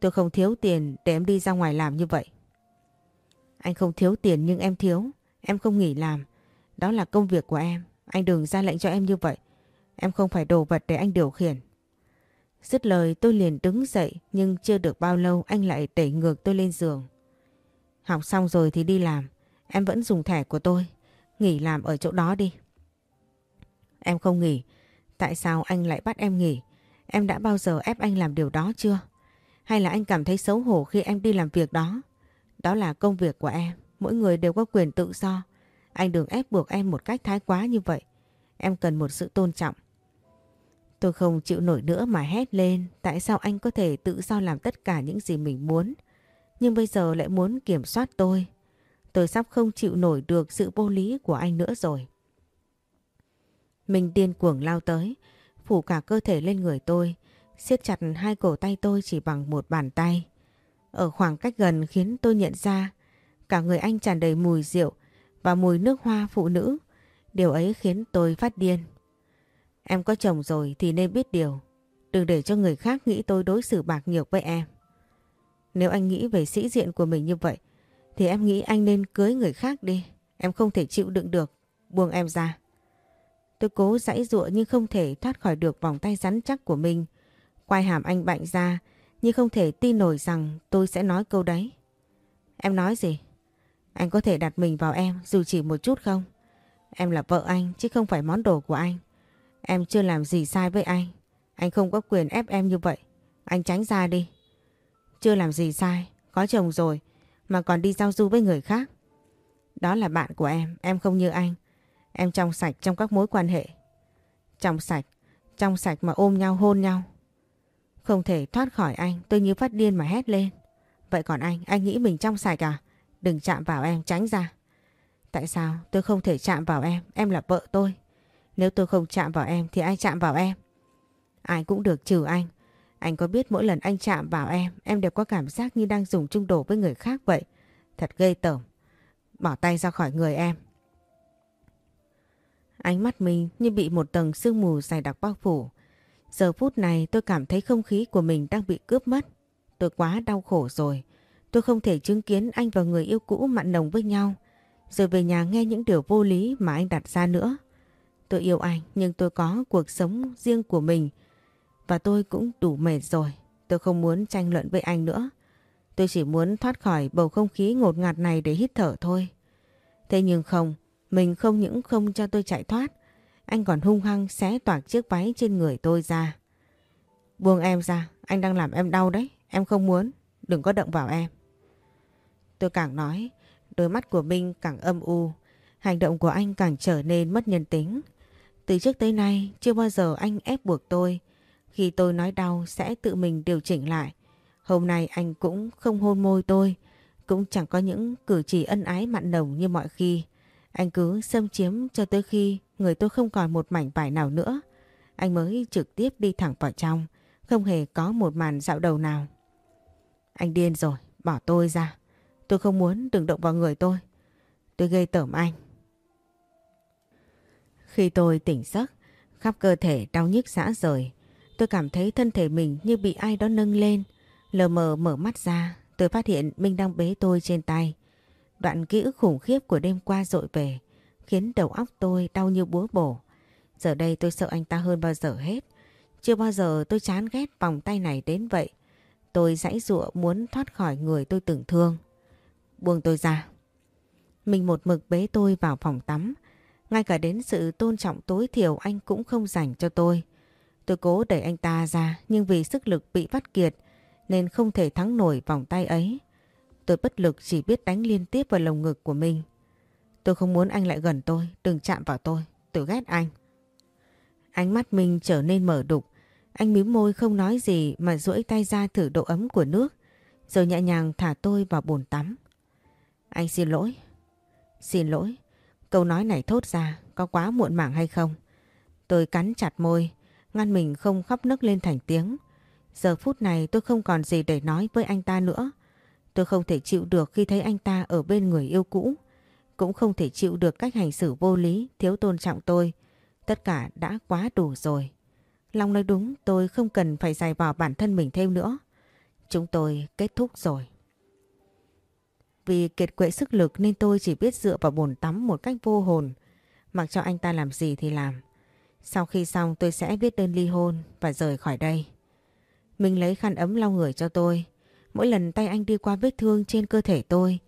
Tôi không thiếu tiền để em đi ra ngoài làm như vậy. Anh không thiếu tiền nhưng em thiếu. Em không nghỉ làm. Đó là công việc của em. Anh đừng ra lệnh cho em như vậy. Em không phải đồ vật để anh điều khiển. Dứt lời, tôi liền đứng dậy, nhưng chưa được bao lâu, anh lại đẩy ngược tôi lên giường. Học xong rồi thì đi làm. Em vẫn dùng thẻ của tôi. Nghỉ làm ở chỗ đó đi. Em không nghỉ. Tại sao anh lại bắt em nghỉ? Em đã bao giờ ép anh làm điều đó chưa? Hay là anh cảm thấy xấu hổ khi em đi làm việc đó? Đó là công việc của em. Mỗi người đều có quyền tự do. Anh đừng ép buộc em một cách thái quá như vậy. Em cần một sự tôn trọng. Tôi không chịu nổi nữa mà hét lên. Tại sao anh có thể tự do làm tất cả những gì mình muốn? Nhưng bây giờ lại muốn kiểm soát tôi. Tôi sắp không chịu nổi được sự vô lý của anh nữa rồi. Mình điên cuồng lao tới, phủ cả cơ thể lên người tôi, siết chặt hai cổ tay tôi chỉ bằng một bàn tay. Ở khoảng cách gần khiến tôi nhận ra, cả người anh tràn đầy mùi rượu và mùi nước hoa phụ nữ. Điều ấy khiến tôi phát điên. Em có chồng rồi thì nên biết điều. Đừng để cho người khác nghĩ tôi đối xử bạc nhược với em. Nếu anh nghĩ về sĩ diện của mình như vậy, thì em nghĩ anh nên cưới người khác đi. Em không thể chịu đựng được. Buông em ra. Tôi cố giãy giụa nhưng không thể thoát khỏi được vòng tay rắn chắc của mình. Quay hàm anh bạnh ra, nhưng không thể tin nổi rằng tôi sẽ nói câu đấy. Em nói gì? Anh có thể đặt mình vào em dù chỉ một chút không? Em là vợ anh chứ không phải món đồ của anh. Em chưa làm gì sai với anh. Anh không có quyền ép em như vậy. Anh tránh ra đi. Chưa làm gì sai. Có chồng rồi. Mà còn đi giao du với người khác. Đó là bạn của em. Em không như anh. Em trong sạch trong các mối quan hệ. Trong sạch. Trong sạch mà ôm nhau, hôn nhau. Không thể thoát khỏi anh. Tôi như phát điên mà hét lên. Vậy còn anh, anh nghĩ mình trong sạch à? Đừng chạm vào em, tránh ra. Tại sao tôi không thể chạm vào em? Em là vợ tôi. Nếu tôi không chạm vào em thì ai chạm vào em? Ai cũng được trừ anh. Anh có biết mỗi lần anh chạm vào em, em đều có cảm giác như đang dùng chung đồ với người khác vậy. Thật gây tởm. Bỏ tay ra khỏi người em. Ánh mắt mình như bị một tầng sương mù dày đặc bao phủ. Giờ phút này tôi cảm thấy không khí của mình đang bị cướp mất. Tôi quá đau khổ rồi. Tôi không thể chứng kiến anh và người yêu cũ mặn nồng với nhau. Rồi về nhà nghe những điều vô lý mà anh đặt ra nữa. Tôi yêu anh nhưng tôi có cuộc sống riêng của mình. Và tôi cũng đủ mệt rồi. Tôi không muốn tranh luận với anh nữa. Tôi chỉ muốn thoát khỏi bầu không khí ngột ngạt này để hít thở thôi. Thế nhưng không, mình không những không cho tôi chạy thoát. Anh còn hung hăng xé toạc chiếc váy trên người tôi ra. Buông em ra, anh đang làm em đau đấy. Em không muốn, đừng có động vào em. Tôi càng nói, đôi mắt của Minh càng âm u. Hành động của anh càng trở nên mất nhân tính. Từ trước tới nay, chưa bao giờ anh ép buộc tôi. Khi tôi nói đau sẽ tự mình điều chỉnh lại. Hôm nay anh cũng không hôn môi tôi, cũng chẳng có những cử chỉ ân ái mặn nồng như mọi khi. Anh cứ xâm chiếm cho tới khi người tôi không còn một mảnh vải nào nữa. Anh mới trực tiếp đi thẳng vào trong, không hề có một màn dạo đầu nào. Anh điên rồi, bỏ tôi ra. Tôi không muốn đừng động vào người tôi. Tôi gây tởm anh. Khi tôi tỉnh giấc, khắp cơ thể đau nhức xã rời. Tôi cảm thấy thân thể mình như bị ai đó nâng lên. Lờ mờ mở mắt ra, tôi phát hiện Minh đang bế tôi trên tay. Đoạn ký ức khủng khiếp của đêm qua dội về, khiến đầu óc tôi đau như búa bổ. Giờ đây tôi sợ anh ta hơn bao giờ hết. Chưa bao giờ tôi chán ghét vòng tay này đến vậy. Tôi dãy dụa muốn thoát khỏi người tôi từng thương. Buông tôi ra. Mình một mực bế tôi vào phòng tắm. Ngay cả đến sự tôn trọng tối thiểu anh cũng không dành cho tôi. Tôi cố đẩy anh ta ra, nhưng vì sức lực bị vắt kiệt, nên không thể thắng nổi vòng tay ấy. Tôi bất lực chỉ biết đánh liên tiếp vào lồng ngực của mình. Tôi không muốn anh lại gần tôi, đừng chạm vào tôi, tôi ghét anh. Ánh mắt mình trở nên mở đục, anh mím môi không nói gì mà duỗi tay ra thử độ ấm của nước, rồi nhẹ nhàng thả tôi vào bồn tắm. Anh xin lỗi. Xin lỗi. Câu nói này thốt ra có quá muộn màng hay không? Tôi cắn chặt môi, ngăn mình không khóc nức lên thành tiếng. Giờ phút này tôi không còn gì để nói với anh ta nữa. Tôi không thể chịu được khi thấy anh ta ở bên người yêu cũ. Cũng không thể chịu được cách hành xử vô lý, thiếu tôn trọng tôi. Tất cả đã quá đủ rồi. Long nói đúng tôi không cần phải dày vào bản thân mình thêm nữa. Chúng tôi kết thúc rồi. Vì kiệt quệ sức lực nên tôi chỉ biết dựa vào bồn tắm một cách vô hồn. Mặc cho anh ta làm gì thì làm. Sau khi xong tôi sẽ viết đơn ly hôn và rời khỏi đây. Mình lấy khăn ấm lau người cho tôi. Mỗi lần tay anh đi qua vết thương trên cơ thể tôi,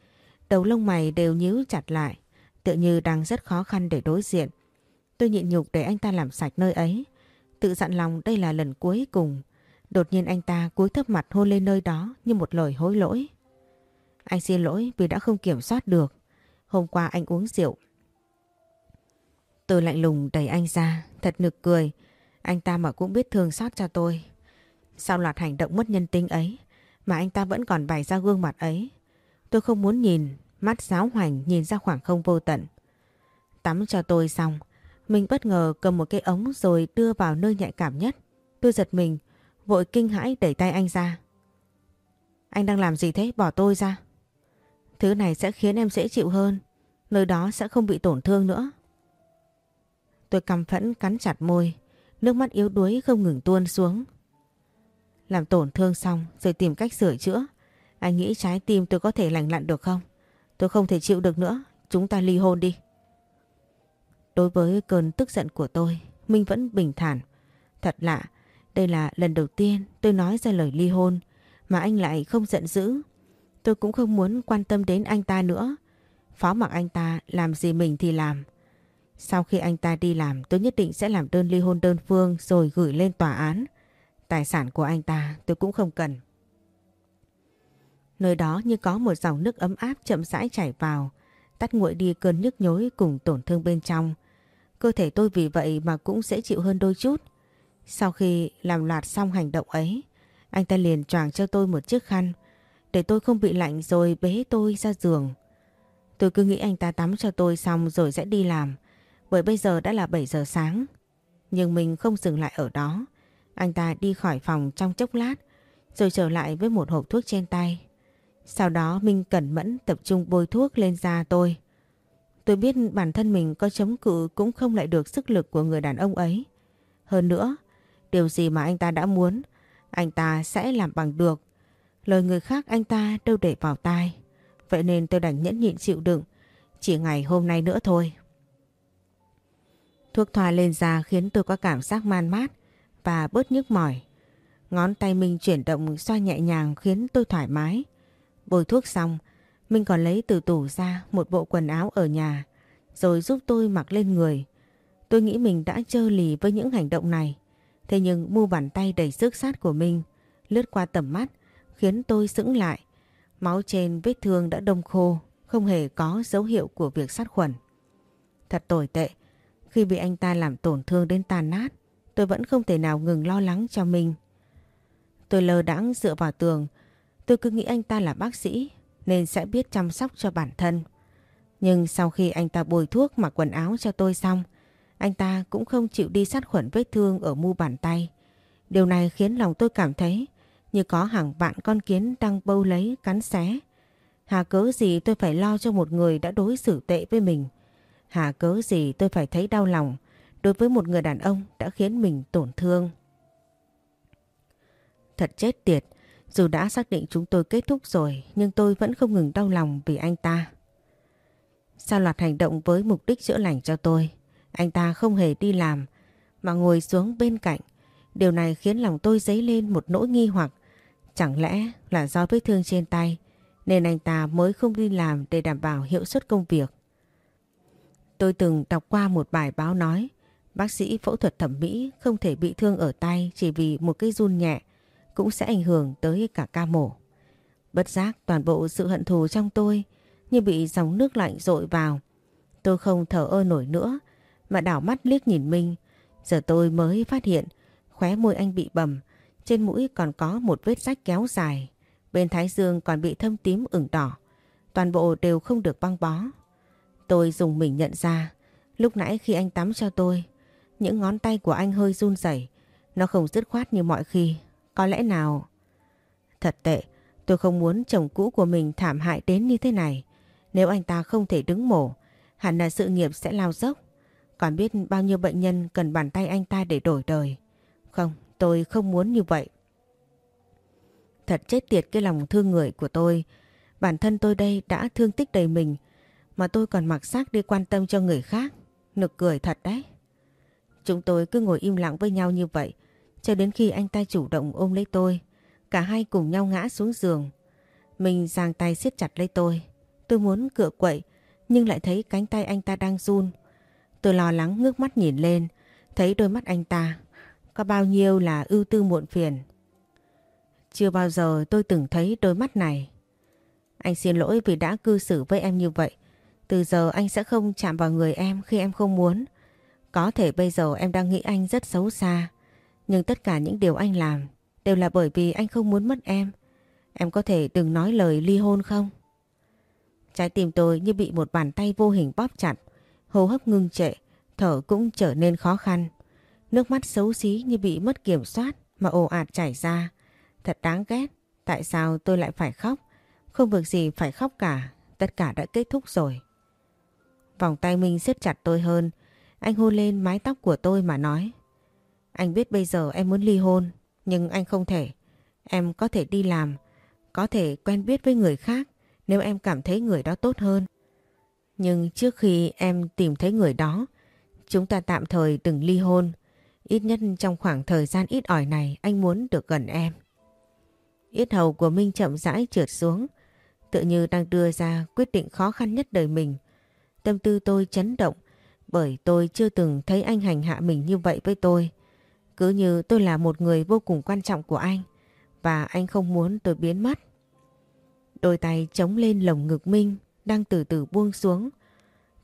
đầu lông mày đều nhíu chặt lại, tựa như đang rất khó khăn để đối diện. Tôi nhịn nhục để anh ta làm sạch nơi ấy, tự dặn lòng đây là lần cuối cùng. Đột nhiên anh ta cúi thấp mặt hôn lên nơi đó như một lời hối lỗi. Anh xin lỗi vì đã không kiểm soát được. Hôm qua anh uống rượu. Tôi lạnh lùng đẩy anh ra, thật nực cười. Anh ta mà cũng biết thương xót cho tôi. Sau loạt hành động mất nhân tính ấy mà anh ta vẫn còn bày ra gương mặt ấy. Tôi không muốn nhìn mắt giáo hoành nhìn ra khoảng không vô tận. Tắm cho tôi xong, mình bất ngờ cầm một cái ống rồi đưa vào nơi nhạy cảm nhất. Tôi giật mình, vội kinh hãi đẩy tay anh ra. Anh đang làm gì thế? Bỏ tôi ra. Thứ này sẽ khiến em dễ chịu hơn. Nơi đó sẽ không bị tổn thương nữa. Tôi căm phẫn cắn chặt môi. Nước mắt yếu đuối không ngừng tuôn xuống. Làm tổn thương xong rồi tìm cách sửa chữa. Anh nghĩ trái tim tôi có thể lành lặn được không? Tôi không thể chịu được nữa. Chúng ta ly hôn đi. Đối với cơn tức giận của tôi, Minh vẫn bình thản. Thật lạ, đây là lần đầu tiên tôi nói ra lời ly hôn mà anh lại không giận dữ. Tôi cũng không muốn quan tâm đến anh ta nữa. Phó mặc anh ta làm gì mình thì làm. Sau khi anh ta đi làm tôi nhất định sẽ làm đơn ly hôn đơn phương rồi gửi lên tòa án. Tài sản của anh ta tôi cũng không cần. Nơi đó như có một dòng nước ấm áp chậm rãi chảy vào, tắt nguội đi cơn nhức nhối cùng tổn thương bên trong. Cơ thể tôi vì vậy mà cũng dễ chịu hơn đôi chút. Sau khi làm loạt xong hành động ấy, anh ta liền choàng cho tôi một chiếc khăn để tôi không bị lạnh rồi bế tôi ra giường. Tôi cứ nghĩ anh ta tắm cho tôi xong rồi sẽ đi làm bởi bây giờ đã là 7 giờ sáng. Nhưng mình không dừng lại ở đó. Anh ta đi khỏi phòng trong chốc lát rồi trở lại với một hộp thuốc trên tay. Sau đó Minh cẩn mẫn tập trung bôi thuốc lên da tôi. Tôi biết bản thân mình có chống cự cũng không lại được sức lực của người đàn ông ấy. Hơn nữa, điều gì mà anh ta đã muốn, anh ta sẽ làm bằng được. Lời người khác anh ta đâu để vào tai. Vậy nên tôi đành nhẫn nhịn chịu đựng. Chỉ ngày hôm nay nữa thôi. Thuốc thoa lên da khiến tôi có cảm giác man mát và bớt nhức mỏi. Ngón tay mình chuyển động xoa nhẹ nhàng khiến tôi thoải mái. Bôi thuốc xong, mình còn lấy từ tủ ra một bộ quần áo ở nhà rồi giúp tôi mặc lên người. Tôi nghĩ mình đã trơ lì với những hành động này. Thế nhưng mu bàn tay đầy sức sát của mình lướt qua tầm mắt khiến tôi sững lại. Máu trên vết thương đã đông khô, không hề có dấu hiệu của việc sát khuẩn. Thật tồi tệ, khi bị anh ta làm tổn thương đến tàn nát, tôi vẫn không thể nào ngừng lo lắng cho mình. Tôi lờ đãng dựa vào tường, tôi cứ nghĩ anh ta là bác sĩ nên sẽ biết chăm sóc cho bản thân. Nhưng sau khi anh ta bôi thuốc mặc quần áo cho tôi xong, anh ta cũng không chịu đi sát khuẩn vết thương ở mu bàn tay. Điều này khiến lòng tôi cảm thấy như có hàng vạn con kiến đang bâu lấy cắn xé. Hà cớ gì tôi phải lo cho một người đã đối xử tệ với mình. Hà cớ gì tôi phải thấy đau lòng đối với một người đàn ông đã khiến mình tổn thương. Thật chết tiệt, dù đã xác định chúng tôi kết thúc rồi nhưng tôi vẫn không ngừng đau lòng vì anh ta. Sau loạt hành động với mục đích chữa lành cho tôi, anh ta không hề đi làm mà ngồi xuống bên cạnh. Điều này khiến lòng tôi dấy lên một nỗi nghi hoặc. Chẳng lẽ là do vết thương trên tay nên anh ta mới không đi làm để đảm bảo hiệu suất công việc. Tôi từng đọc qua một bài báo nói bác sĩ phẫu thuật thẩm mỹ không thể bị thương ở tay chỉ vì một cái run nhẹ cũng sẽ ảnh hưởng tới cả ca mổ. Bất giác toàn bộ sự hận thù trong tôi như bị dòng nước lạnh dội vào. Tôi không thở ơ nổi nữa mà đảo mắt liếc nhìn Minh. Giờ tôi mới phát hiện khóe môi anh bị bầm, trên mũi còn có một vết rách kéo dài, bên thái dương còn bị thâm tím ửng đỏ. Toàn bộ đều không được băng bó. Tôi dùng mình nhận ra, lúc nãy khi anh tắm cho tôi, những ngón tay của anh hơi run rẩy, nó không dứt khoát như mọi khi. Có lẽ nào... Thật tệ, tôi không muốn chồng cũ của mình thảm hại đến như thế này. Nếu anh ta không thể đứng mổ, hẳn là sự nghiệp sẽ lao dốc. Còn biết bao nhiêu bệnh nhân cần bàn tay anh ta để đổi đời. Không, tôi không muốn như vậy. Thật chết tiệt cái lòng thương người của tôi. Bản thân tôi đây đã thương tích đầy mình, mà tôi còn mặc xác đi quan tâm cho người khác. Nực cười thật đấy. Chúng tôi cứ ngồi im lặng với nhau như vậy, cho đến khi anh ta chủ động ôm lấy tôi. Cả hai cùng nhau ngã xuống giường. Mình giang tay siết chặt lấy tôi. Tôi muốn cựa quậy, nhưng lại thấy cánh tay anh ta đang run. Tôi lo lắng ngước mắt nhìn lên, thấy đôi mắt anh ta. Có bao nhiêu là ưu tư muộn phiền. Chưa bao giờ tôi từng thấy đôi mắt này. Anh xin lỗi vì đã cư xử với em như vậy. Từ giờ anh sẽ không chạm vào người em khi em không muốn. Có thể bây giờ em đang nghĩ anh rất xấu xa. Nhưng tất cả những điều anh làm đều là bởi vì anh không muốn mất em. Em có thể đừng nói lời ly hôn không? Trái tim tôi như bị một bàn tay vô hình bóp chặt, hô hấp ngưng trệ, thở cũng trở nên khó khăn. Nước mắt xấu xí như bị mất kiểm soát mà ồ ạt chảy ra. Thật đáng ghét, tại sao tôi lại phải khóc? Không việc gì phải khóc cả, tất cả đã kết thúc rồi. Vòng tay Minh siết chặt tôi hơn, anh hôn lên mái tóc của tôi mà nói. Anh biết bây giờ em muốn ly hôn, nhưng anh không thể. Em có thể đi làm, có thể quen biết với người khác nếu em cảm thấy người đó tốt hơn. Nhưng trước khi em tìm thấy người đó, chúng ta tạm thời đừng ly hôn. Ít nhất trong khoảng thời gian ít ỏi này anh muốn được gần em. Ít hầu của Minh chậm rãi trượt xuống, tự như đang đưa ra quyết định khó khăn nhất đời mình. Tâm tư tôi chấn động bởi tôi chưa từng thấy anh hành hạ mình như vậy với tôi. Cứ như tôi là một người vô cùng quan trọng của anh và anh không muốn tôi biến mất. Đôi tay chống lên lồng ngực Minh đang từ từ buông xuống.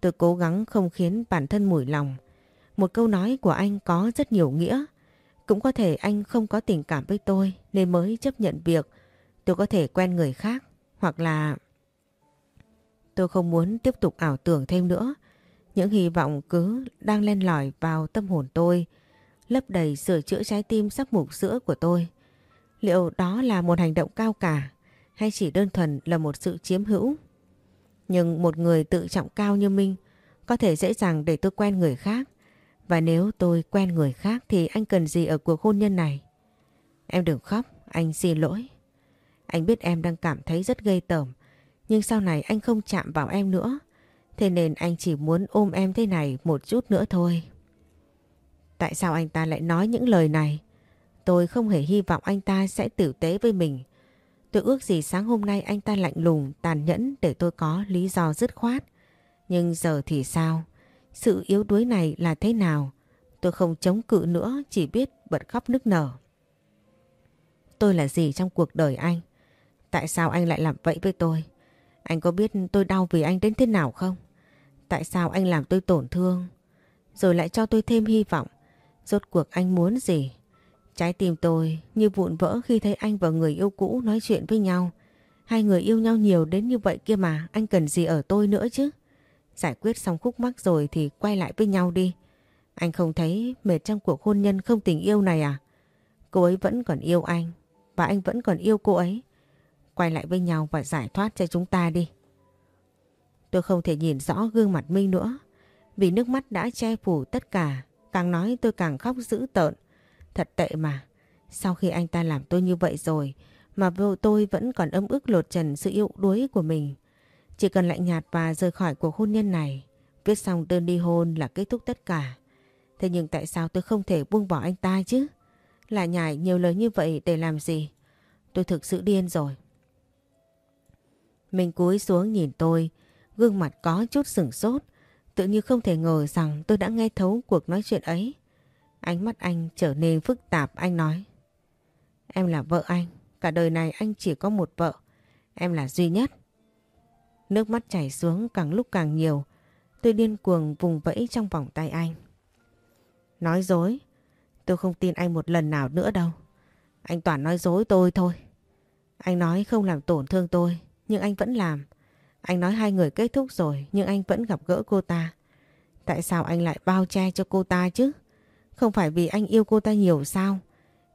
Tôi cố gắng không khiến bản thân mủi lòng. Một câu nói của anh có rất nhiều nghĩa. Cũng có thể anh không có tình cảm với tôi nên mới chấp nhận việc tôi có thể quen người khác hoặc là... Tôi không muốn tiếp tục ảo tưởng thêm nữa. Những hy vọng cứ đang len lỏi vào tâm hồn tôi, lấp đầy sửa chữa trái tim sắp mục sữa của tôi. Liệu đó là một hành động cao cả hay chỉ đơn thuần là một sự chiếm hữu? Nhưng một người tự trọng cao như Minh có thể dễ dàng để tôi quen người khác. Và nếu tôi quen người khác thì anh cần gì ở cuộc hôn nhân này? Em đừng khóc, anh xin lỗi. Anh biết em đang cảm thấy rất gây tởm, nhưng sau này anh không chạm vào em nữa. Thế nên anh chỉ muốn ôm em thế này một chút nữa thôi. Tại sao anh ta lại nói những lời này? Tôi không hề hy vọng anh ta sẽ tử tế với mình. Tôi ước gì sáng hôm nay anh ta lạnh lùng, tàn nhẫn để tôi có lý do dứt khoát. Nhưng giờ thì sao? Sự yếu đuối này là thế nào? Tôi không chống cự nữa, chỉ biết bật khóc nức nở. Tôi là gì trong cuộc đời anh? Tại sao anh lại làm vậy với tôi? Anh có biết tôi đau vì anh đến thế nào không? Tại sao anh làm tôi tổn thương? Rồi lại cho tôi thêm hy vọng. Rốt cuộc anh muốn gì? Trái tim tôi như vụn vỡ khi thấy anh và người yêu cũ nói chuyện với nhau. Hai người yêu nhau nhiều đến như vậy kia mà, anh cần gì ở tôi nữa chứ? Giải quyết xong khúc mắc rồi thì quay lại với nhau đi. Anh không thấy mệt trong cuộc hôn nhân không tình yêu này à? Cô ấy vẫn còn yêu anh và anh vẫn còn yêu cô ấy. Quay lại với nhau và giải thoát cho chúng ta đi. Tôi không thể nhìn rõ gương mặt Minh nữa vì nước mắt đã che phủ tất cả. Càng nói tôi càng khóc dữ tợn. Thật tệ mà. Sau khi anh ta làm tôi như vậy rồi mà vô tôi vẫn còn âm ức lột trần sự yêu đuối của mình. Chỉ cần lạnh nhạt và rời khỏi cuộc hôn nhân này, viết xong đơn đi hôn là kết thúc tất cả. Thế nhưng tại sao tôi không thể buông bỏ anh ta chứ? Là nhải nhiều lời như vậy để làm gì? Tôi thực sự điên rồi. Mình cúi xuống nhìn tôi, gương mặt có chút sửng sốt. Tự như không thể ngờ rằng tôi đã nghe thấu cuộc nói chuyện ấy. Ánh mắt anh trở nên phức tạp, anh nói. Em là vợ anh, cả đời này anh chỉ có một vợ. Em là duy nhất. Nước mắt chảy xuống càng lúc càng nhiều. Tôi điên cuồng vùng vẫy trong vòng tay anh. Nói dối. Tôi không tin anh một lần nào nữa đâu. Anh toàn nói dối tôi thôi. Anh nói không làm tổn thương tôi, nhưng anh vẫn làm. Anh nói hai người kết thúc rồi, nhưng anh vẫn gặp gỡ cô ta. Tại sao anh lại bao che cho cô ta chứ? Không phải vì anh yêu cô ta nhiều sao?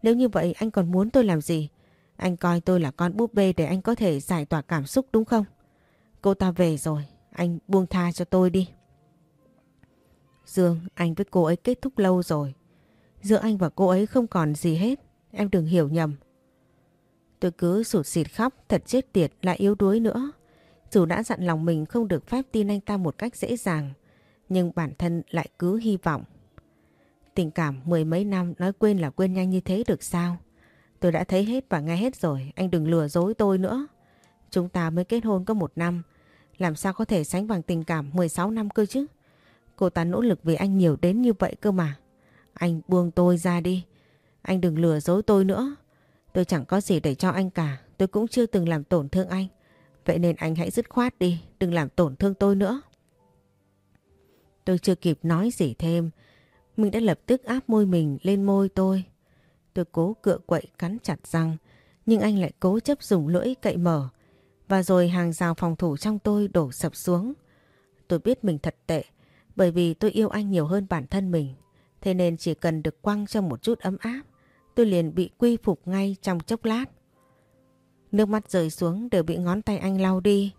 Nếu như vậy anh còn muốn tôi làm gì? Anh coi tôi là con búp bê để anh có thể giải tỏa cảm xúc đúng không? Cô ta về rồi, anh buông tha cho tôi đi. Dương, anh với cô ấy kết thúc lâu rồi. Giữa anh và cô ấy không còn gì hết, em đừng hiểu nhầm. Tôi cứ sụt xịt khóc, thật chết tiệt, lại yếu đuối nữa. Dù đã dặn lòng mình không được phép tin anh ta một cách dễ dàng, nhưng bản thân lại cứ hy vọng. Tình cảm mười mấy năm nói quên là quên nhanh như thế được sao? Tôi đã thấy hết và nghe hết rồi, anh đừng lừa dối tôi nữa. Chúng ta mới kết hôn có một năm, làm sao có thể sánh bằng tình cảm 16 năm cơ chứ? Cô ta nỗ lực vì anh nhiều đến như vậy cơ mà. Anh buông tôi ra đi. Anh đừng lừa dối tôi nữa. Tôi chẳng có gì để cho anh cả. Tôi cũng chưa từng làm tổn thương anh. Vậy nên anh hãy dứt khoát đi. Đừng làm tổn thương tôi nữa. Tôi chưa kịp nói gì thêm. Mình đã lập tức áp môi mình lên môi tôi. Tôi cố cựa quậy cắn chặt răng. Nhưng anh lại cố chấp dùng lưỡi cậy mở. Và rồi hàng rào phòng thủ trong tôi đổ sập xuống. Tôi biết mình thật tệ bởi vì tôi yêu anh nhiều hơn bản thân mình. Thế nên chỉ cần được quăng cho một chút ấm áp, tôi liền bị quy phục ngay trong chốc lát. Nước mắt rơi xuống đều bị ngón tay anh lau đi.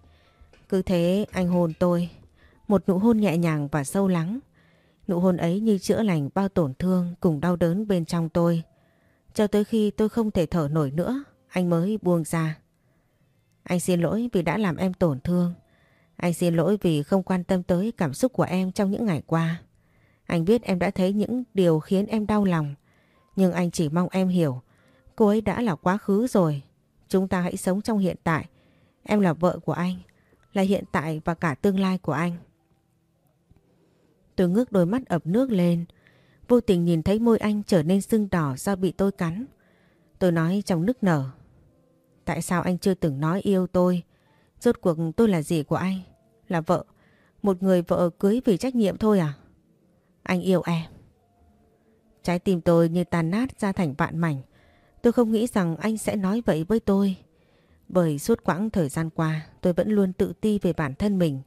Cứ thế anh hôn tôi. Một nụ hôn nhẹ nhàng và sâu lắng. Nụ hôn ấy như chữa lành bao tổn thương cùng đau đớn bên trong tôi. Cho tới khi tôi không thể thở nổi nữa, anh mới buông ra. Anh xin lỗi vì đã làm em tổn thương. Anh xin lỗi vì không quan tâm tới cảm xúc của em trong những ngày qua. Anh biết em đã thấy những điều khiến em đau lòng. Nhưng anh chỉ mong em hiểu. Cô ấy đã là quá khứ rồi. Chúng ta hãy sống trong hiện tại. Em là vợ của anh. Là hiện tại và cả tương lai của anh. Tôi ngước đôi mắt ập nước lên. Vô tình nhìn thấy môi anh trở nên sưng đỏ do bị tôi cắn. Tôi nói trong nức nở. Tại sao anh chưa từng nói yêu tôi? Rốt cuộc tôi là gì của anh? Là vợ. Một người vợ cưới vì trách nhiệm thôi à? Anh yêu em. Trái tim tôi như tan nát ra thành vạn mảnh. Tôi không nghĩ rằng anh sẽ nói vậy với tôi. Bởi suốt quãng thời gian qua tôi vẫn luôn tự ti về bản thân mình.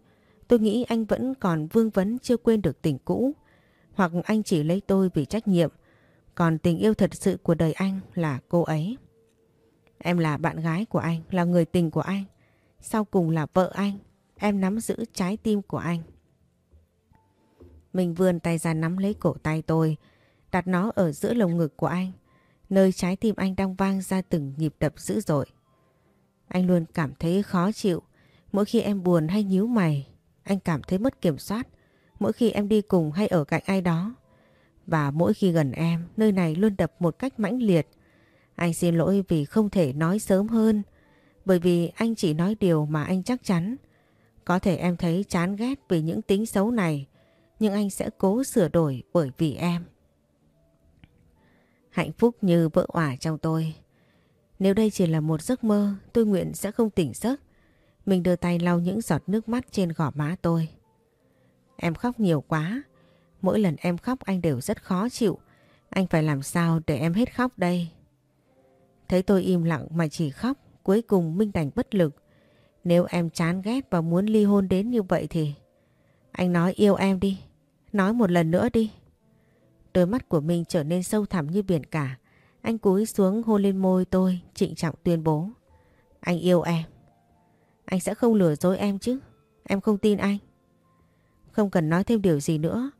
Tôi nghĩ anh vẫn còn vương vấn chưa quên được tình cũ. Hoặc anh chỉ lấy tôi vì trách nhiệm. Còn tình yêu thật sự của đời anh là cô ấy. Em là bạn gái của anh, là người tình của anh. Sau cùng là vợ anh. Em nắm giữ trái tim của anh. Mình vươn tay ra nắm lấy cổ tay tôi, đặt nó ở giữa lồng ngực của anh, nơi trái tim anh đang vang ra từng nhịp đập dữ dội. Anh luôn cảm thấy khó chịu, mỗi khi em buồn hay nhíu mày, anh cảm thấy mất kiểm soát, mỗi khi em đi cùng hay ở cạnh ai đó. Và mỗi khi gần em, nơi này luôn đập một cách mãnh liệt. Anh xin lỗi vì không thể nói sớm hơn, bởi vì anh chỉ nói điều mà anh chắc chắn. Có thể em thấy chán ghét vì những tính xấu này, nhưng anh sẽ cố sửa đổi bởi vì em. Hạnh phúc như vỡ òa trong tôi. Nếu đây chỉ là một giấc mơ, tôi nguyện sẽ không tỉnh giấc. Mình đưa tay lau những giọt nước mắt trên gò má tôi. Em khóc nhiều quá. Mỗi lần em khóc anh đều rất khó chịu. Anh phải làm sao để em hết khóc đây? Thấy tôi im lặng mà chỉ khóc, cuối cùng Minh đành bất lực. Nếu em chán ghét và muốn ly hôn đến như vậy thì... Anh nói yêu em đi. Nói một lần nữa đi. Đôi mắt của mình trở nên sâu thẳm như biển cả. Anh cúi xuống hôn lên môi tôi, trịnh trọng tuyên bố. Anh yêu em. Anh sẽ không lừa dối em chứ. Em không tin anh. Không cần nói thêm điều gì nữa.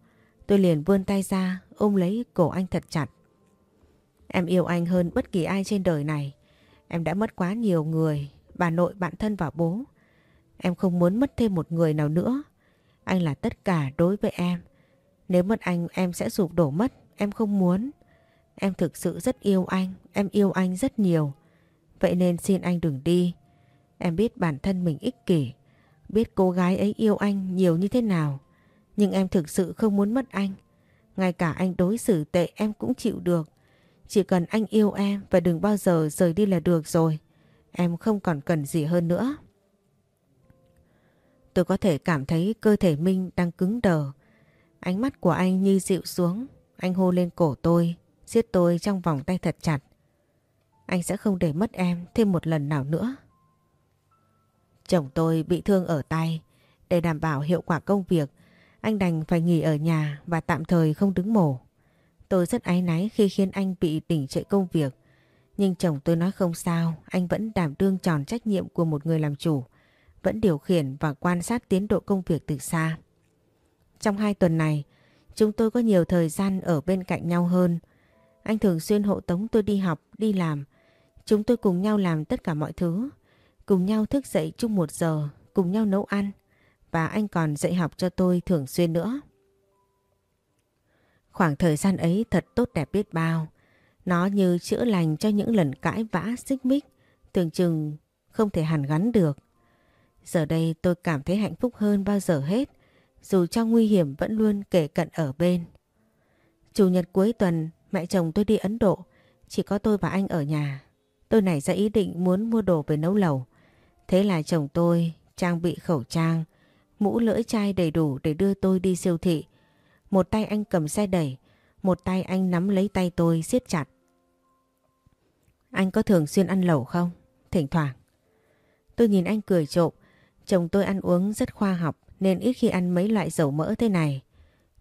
Tôi liền vươn tay ra, ôm lấy cổ anh thật chặt. Em yêu anh hơn bất kỳ ai trên đời này. Em đã mất quá nhiều người, bà nội, bạn thân và bố. Em không muốn mất thêm một người nào nữa. Anh là tất cả đối với em. Nếu mất anh, em sẽ sụp đổ mất. Em không muốn. Em thực sự rất yêu anh. Em yêu anh rất nhiều. Vậy nên xin anh đừng đi. Em biết bản thân mình ích kỷ. Biết cô gái ấy yêu anh nhiều như thế nào. Nhưng em thực sự không muốn mất anh. Ngay cả anh đối xử tệ em cũng chịu được. Chỉ cần anh yêu em và đừng bao giờ rời đi là được rồi. Em không còn cần gì hơn nữa. Tôi có thể cảm thấy cơ thể Minh đang cứng đờ. Ánh mắt của anh như dịu xuống. Anh hô lên cổ tôi, siết tôi trong vòng tay thật chặt. Anh sẽ không để mất em thêm một lần nào nữa. Chồng tôi bị thương ở tay. Để đảm bảo hiệu quả công việc, anh đành phải nghỉ ở nhà và tạm thời không đứng mổ. Tôi rất áy náy khi khiến anh bị đỉnh trệ công việc. Nhưng chồng tôi nói không sao, anh vẫn đảm đương tròn trách nhiệm của một người làm chủ vẫn điều khiển và quan sát tiến độ công việc từ xa. Trong hai tuần này, chúng tôi có nhiều thời gian ở bên cạnh nhau hơn. Anh thường xuyên hộ tống tôi đi học, đi làm. Chúng tôi cùng nhau làm tất cả mọi thứ. Cùng nhau thức dậy chung một giờ, cùng nhau nấu ăn. Và anh còn dạy học cho tôi thường xuyên nữa. Khoảng thời gian ấy thật tốt đẹp biết bao. Nó như chữa lành cho những lần cãi vã xích mích, tưởng chừng không thể hàn gắn được. Giờ đây tôi cảm thấy hạnh phúc hơn bao giờ hết, dù trong nguy hiểm vẫn luôn kể cận ở bên. Chủ nhật cuối tuần, mẹ chồng tôi đi Ấn Độ, chỉ có tôi và anh ở nhà. Tôi nảy ra ý định muốn mua đồ về nấu lẩu. Thế là chồng tôi trang bị khẩu trang, mũ lưỡi chai đầy đủ để đưa tôi đi siêu thị. Một tay anh cầm xe đẩy, một tay anh nắm lấy tay tôi siết chặt. Anh có thường xuyên ăn lẩu không? Thỉnh thoảng. Tôi nhìn anh cười trộm. Chồng tôi ăn uống rất khoa học nên ít khi ăn mấy loại dầu mỡ thế này.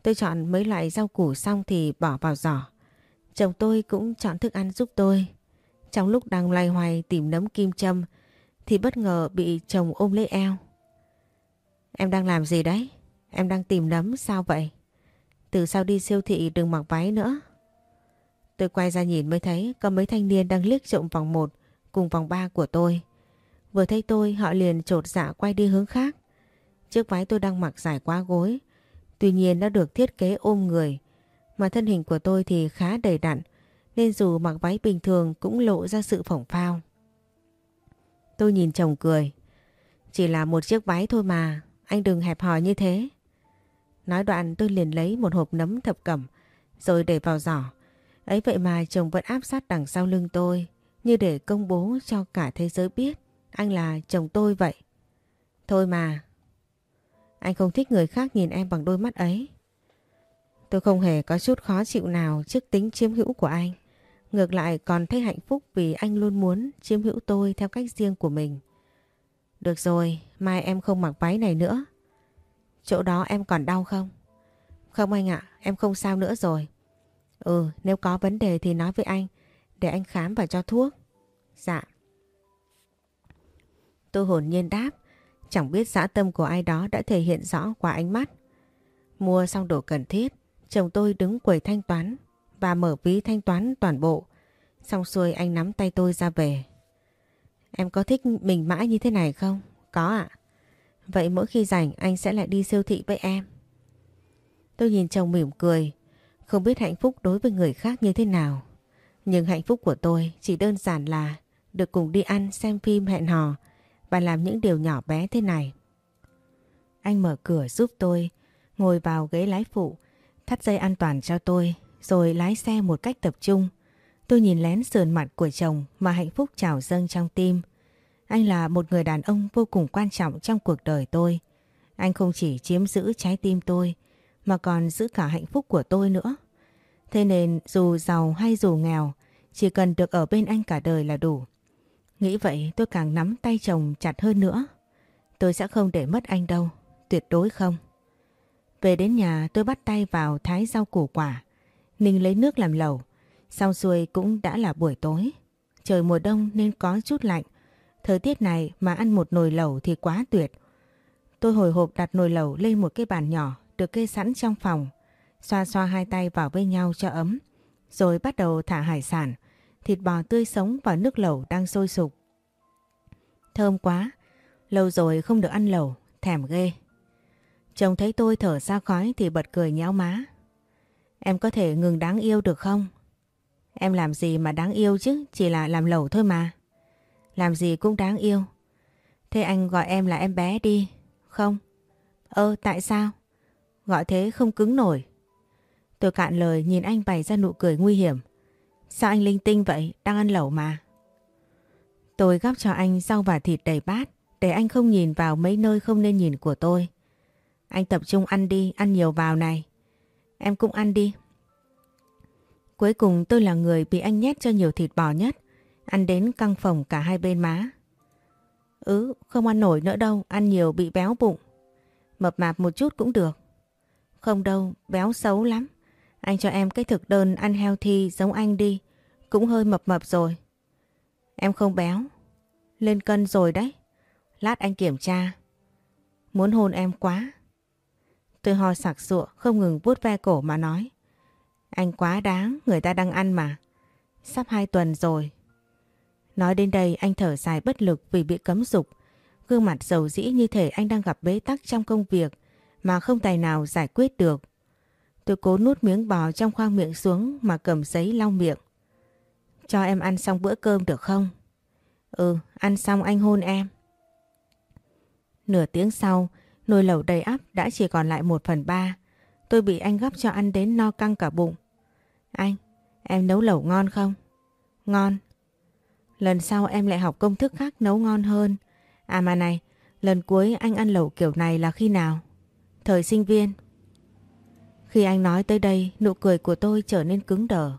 Tôi chọn mấy loại rau củ xong thì bỏ vào giỏ. Chồng tôi cũng chọn thức ăn giúp tôi. Trong lúc đang loay hoay tìm nấm kim châm thì bất ngờ bị chồng ôm lấy eo. Em đang làm gì đấy? Em đang tìm nấm sao vậy? Từ sau đi siêu thị đừng mặc váy nữa. Tôi quay ra nhìn mới thấy có mấy thanh niên đang liếc trộm vòng 1 cùng vòng 3 của tôi. Vừa thấy tôi, họ liền trột dạ quay đi hướng khác. Chiếc váy tôi đang mặc dài quá gối. Tuy nhiên nó được thiết kế ôm người. Mà thân hình của tôi thì khá đầy đặn. Nên dù mặc váy bình thường cũng lộ ra sự phỏng phao. Tôi nhìn chồng cười. Chỉ là một chiếc váy thôi mà. Anh đừng hẹp hòi như thế. Nói đoạn tôi liền lấy một hộp nấm thập cẩm. Rồi để vào giỏ. Ấy vậy mà chồng vẫn áp sát đằng sau lưng tôi. Như để công bố cho cả thế giới biết. Anh là chồng tôi vậy. Thôi mà. Anh không thích người khác nhìn em bằng đôi mắt ấy. Tôi không hề có chút khó chịu nào trước tính chiếm hữu của anh. Ngược lại còn thấy hạnh phúc vì anh luôn muốn chiếm hữu tôi theo cách riêng của mình. Được rồi, mai em không mặc váy này nữa. Chỗ đó em còn đau không? Không anh ạ, em không sao nữa rồi. Ừ, nếu có vấn đề thì nói với anh, để anh khám và cho thuốc. Dạ. Tôi hồn nhiên đáp, chẳng biết dã tâm của ai đó đã thể hiện rõ qua ánh mắt. Mua xong đồ cần thiết, chồng tôi đứng quầy thanh toán và mở ví thanh toán toàn bộ. Xong xuôi anh nắm tay tôi ra về. Em có thích mình mãi như thế này không? Có ạ. Vậy mỗi khi rảnh anh sẽ lại đi siêu thị với em. Tôi nhìn chồng mỉm cười. Không biết hạnh phúc đối với người khác như thế nào. Nhưng hạnh phúc của tôi chỉ đơn giản là được cùng đi ăn, xem phim, hẹn hò và làm những điều nhỏ bé thế này. Anh mở cửa giúp tôi, ngồi vào ghế lái phụ, thắt dây an toàn cho tôi, rồi lái xe một cách tập trung. Tôi nhìn lén sườn mặt của chồng mà hạnh phúc trào dâng trong tim. Anh là một người đàn ông vô cùng quan trọng trong cuộc đời tôi. Anh không chỉ chiếm giữ trái tim tôi, mà còn giữ cả hạnh phúc của tôi nữa. Thế nên dù giàu hay dù nghèo, chỉ cần được ở bên anh cả đời là đủ. Nghĩ vậy tôi càng nắm tay chồng chặt hơn nữa. Tôi sẽ không để mất anh đâu, tuyệt đối không. Về đến nhà tôi bắt tay vào thái rau củ quả. Ninh lấy nước làm lẩu. Xong xuôi cũng đã là buổi tối. Trời mùa đông nên có chút lạnh. Thời tiết này mà ăn một nồi lẩu thì quá tuyệt. Tôi hồi hộp đặt nồi lẩu lên một cái bàn nhỏ được kê sẵn trong phòng. Xoa xoa hai tay vào với nhau cho ấm. Rồi bắt đầu thả hải sản. Thịt bò tươi sống và nước lẩu đang sôi sục. Thơm quá. Lâu rồi không được ăn lẩu. Thèm ghê. Chồng thấy tôi thở ra khói thì bật cười nhéo má. Em có thể ngừng đáng yêu được không? Em làm gì mà đáng yêu chứ, chỉ là làm lẩu thôi mà. Làm gì cũng đáng yêu. Thế anh gọi em là em bé đi. Không. Ơ tại sao? Gọi thế không cứng nổi. Tôi cạn lời nhìn anh bày ra nụ cười nguy hiểm. Sao anh linh tinh vậy? Đang ăn lẩu mà. Tôi gắp cho anh rau và thịt đầy bát để anh không nhìn vào mấy nơi không nên nhìn của tôi. Anh tập trung ăn đi, ăn nhiều vào này. Em cũng ăn đi. Cuối cùng tôi là người bị anh nhét cho nhiều thịt bò nhất. Ăn đến căng phòng cả hai bên má. Ừ, không ăn nổi nữa đâu, ăn nhiều bị béo bụng. Mập mạp một chút cũng được. Không đâu, béo xấu lắm. Anh cho em cái thực đơn ăn healthy giống anh đi. Cũng hơi mập mập rồi. Em không béo. Lên cân rồi đấy. Lát anh kiểm tra. Muốn hôn em quá. Tôi ho sặc sụa không ngừng vuốt ve cổ mà nói. Anh quá đáng, người ta đang ăn mà. Sắp hai tuần rồi. Nói đến đây anh thở dài bất lực vì bị cấm dục. Gương mặt dầu dĩ như thể anh đang gặp bế tắc trong công việc mà không tài nào giải quyết được. Tôi cố nuốt miếng bò trong khoang miệng xuống mà cầm giấy lau miệng. Cho em ăn xong bữa cơm được không? Ừ, ăn xong anh hôn em. Nửa tiếng sau, Nồi lẩu đầy ắp đã chỉ còn lại một phần ba. Tôi bị anh gắp cho ăn đến no căng cả bụng. Anh, em nấu lẩu ngon không? Ngon. Lần sau em lại học công thức khác nấu ngon hơn. À mà này, lần cuối anh ăn lẩu kiểu này là khi nào? Thời sinh viên. Khi anh nói tới đây, nụ cười của tôi trở nên cứng đờ.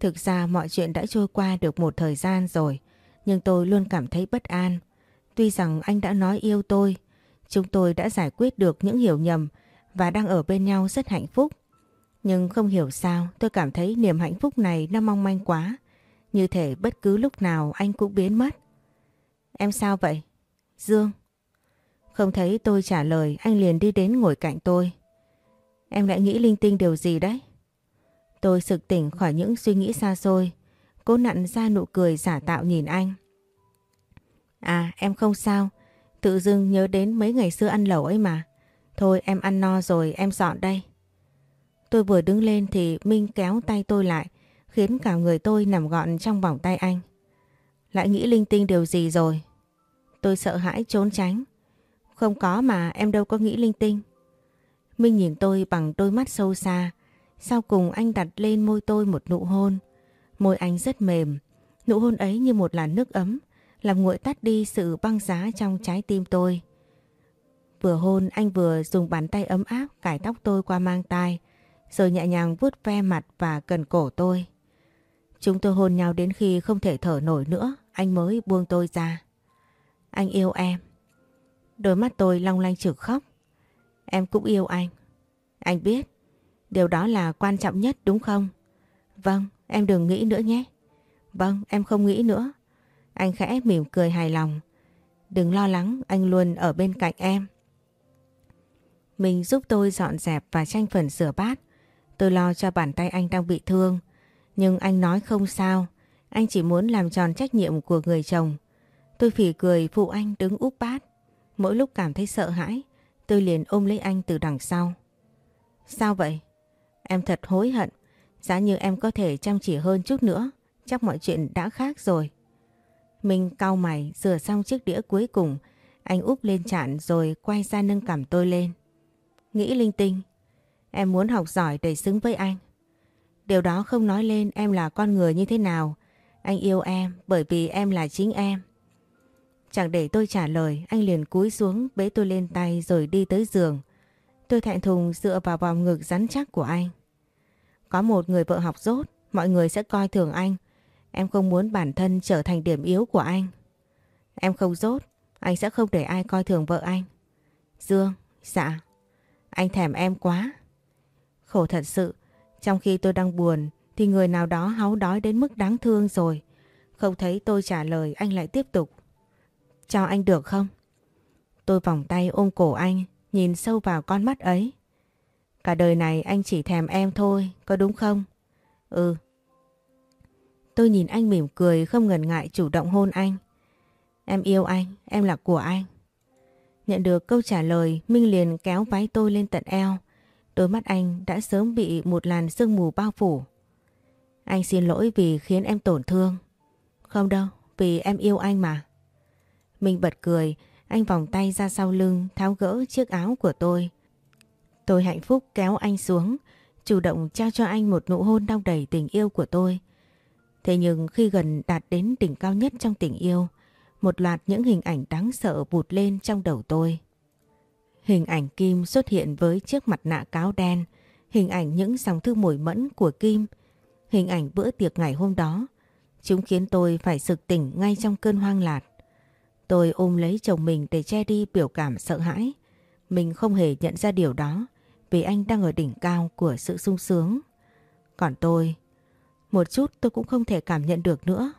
Thực ra mọi chuyện đã trôi qua được một thời gian rồi, nhưng tôi luôn cảm thấy bất an. Tuy rằng anh đã nói yêu tôi, chúng tôi đã giải quyết được những hiểu nhầm và đang ở bên nhau rất hạnh phúc. Nhưng không hiểu sao tôi cảm thấy niềm hạnh phúc này nó mong manh quá. Như thể bất cứ lúc nào anh cũng biến mất. Em sao vậy? Dương. Không thấy tôi trả lời anh liền đi đến ngồi cạnh tôi. Em lại nghĩ linh tinh điều gì đấy? Tôi sực tỉnh khỏi những suy nghĩ xa xôi. Cố nặn ra nụ cười giả tạo nhìn anh. À em không sao. Tự dưng nhớ đến mấy ngày xưa ăn lẩu ấy mà. Thôi, em ăn no rồi, em dọn đây. Tôi vừa đứng lên thì Minh kéo tay tôi lại, khiến cả người tôi nằm gọn trong vòng tay anh. Lại nghĩ linh tinh điều gì rồi? Tôi sợ hãi trốn tránh. Không có mà, em đâu có nghĩ linh tinh. Minh nhìn tôi bằng đôi mắt sâu xa. Sau cùng anh đặt lên môi tôi một nụ hôn. Môi anh rất mềm. Nụ hôn ấy như một làn nước ấm làm nguội tắt đi sự băng giá trong trái tim tôi. Vừa hôn anh vừa dùng bàn tay ấm áp cải tóc tôi qua mang tai rồi nhẹ nhàng vuốt ve mặt và cần cổ tôi. Chúng tôi hôn nhau đến khi không thể thở nổi nữa, anh mới buông tôi ra. Anh yêu em. Đôi mắt tôi long lanh trực khóc. Em cũng yêu anh. Anh biết, điều đó là quan trọng nhất đúng không? Vâng, em đừng nghĩ nữa nhé. Vâng, em không nghĩ nữa. Anh khẽ mỉm cười hài lòng. Đừng lo lắng, anh luôn ở bên cạnh em. Mình giúp tôi dọn dẹp và tranh phần rửa bát. Tôi lo cho bàn tay anh đang bị thương. Nhưng anh nói không sao. Anh chỉ muốn làm tròn trách nhiệm của người chồng. Tôi phỉ cười phụ anh đứng úp bát. Mỗi lúc cảm thấy sợ hãi, tôi liền ôm lấy anh từ đằng sau. Sao vậy? Em thật hối hận. Giá như em có thể chăm chỉ hơn chút nữa, chắc mọi chuyện đã khác rồi. Mình cau mày rửa xong chiếc đĩa cuối cùng, anh úp lên chạn rồi quay ra nâng cảm tôi lên. Nghĩ linh tinh, em muốn học giỏi để xứng với anh. Điều đó không nói lên em là con người như thế nào. Anh yêu em bởi vì em là chính em. Chẳng để tôi trả lời, anh liền cúi xuống bế tôi lên tay rồi đi tới giường. Tôi thẹn thùng dựa vào vòng ngực rắn chắc của anh. Có một người vợ học dốt, mọi người sẽ coi thường anh. Em không muốn bản thân trở thành điểm yếu của anh. Em không dốt, anh sẽ không để ai coi thường vợ anh. Dương, dạ, anh thèm em quá. Khổ thật sự, trong khi tôi đang buồn thì người nào đó háu đói đến mức đáng thương rồi. Không thấy tôi trả lời anh lại tiếp tục. Cho anh được không? Tôi vòng tay ôm cổ anh, nhìn sâu vào con mắt ấy. Cả đời này anh chỉ thèm em thôi, có đúng không? Ừ. Tôi nhìn anh mỉm cười không ngần ngại chủ động hôn anh. Em yêu anh, em là của anh. Nhận được câu trả lời, Minh liền kéo váy tôi lên tận eo. Đôi mắt anh đã sớm bị một làn sương mù bao phủ. Anh xin lỗi vì khiến em tổn thương. Không đâu, vì em yêu anh mà. Mình bật cười, anh vòng tay ra sau lưng tháo gỡ chiếc áo của tôi. Tôi hạnh phúc kéo anh xuống, chủ động trao cho anh một nụ hôn đong đầy tình yêu của tôi. Thế nhưng khi gần đạt đến đỉnh cao nhất trong tình yêu, một loạt những hình ảnh đáng sợ bụt lên trong đầu tôi. Hình ảnh Kim xuất hiện với chiếc mặt nạ cáo đen, hình ảnh những dòng thư mồi mẫn của Kim, hình ảnh bữa tiệc ngày hôm đó. Chúng khiến tôi phải sực tỉnh ngay trong cơn hoang lạc. Tôi ôm lấy chồng mình để che đi biểu cảm sợ hãi. Mình không hề nhận ra điều đó vì anh đang ở đỉnh cao của sự sung sướng. Còn tôi, một chút tôi cũng không thể cảm nhận được nữa.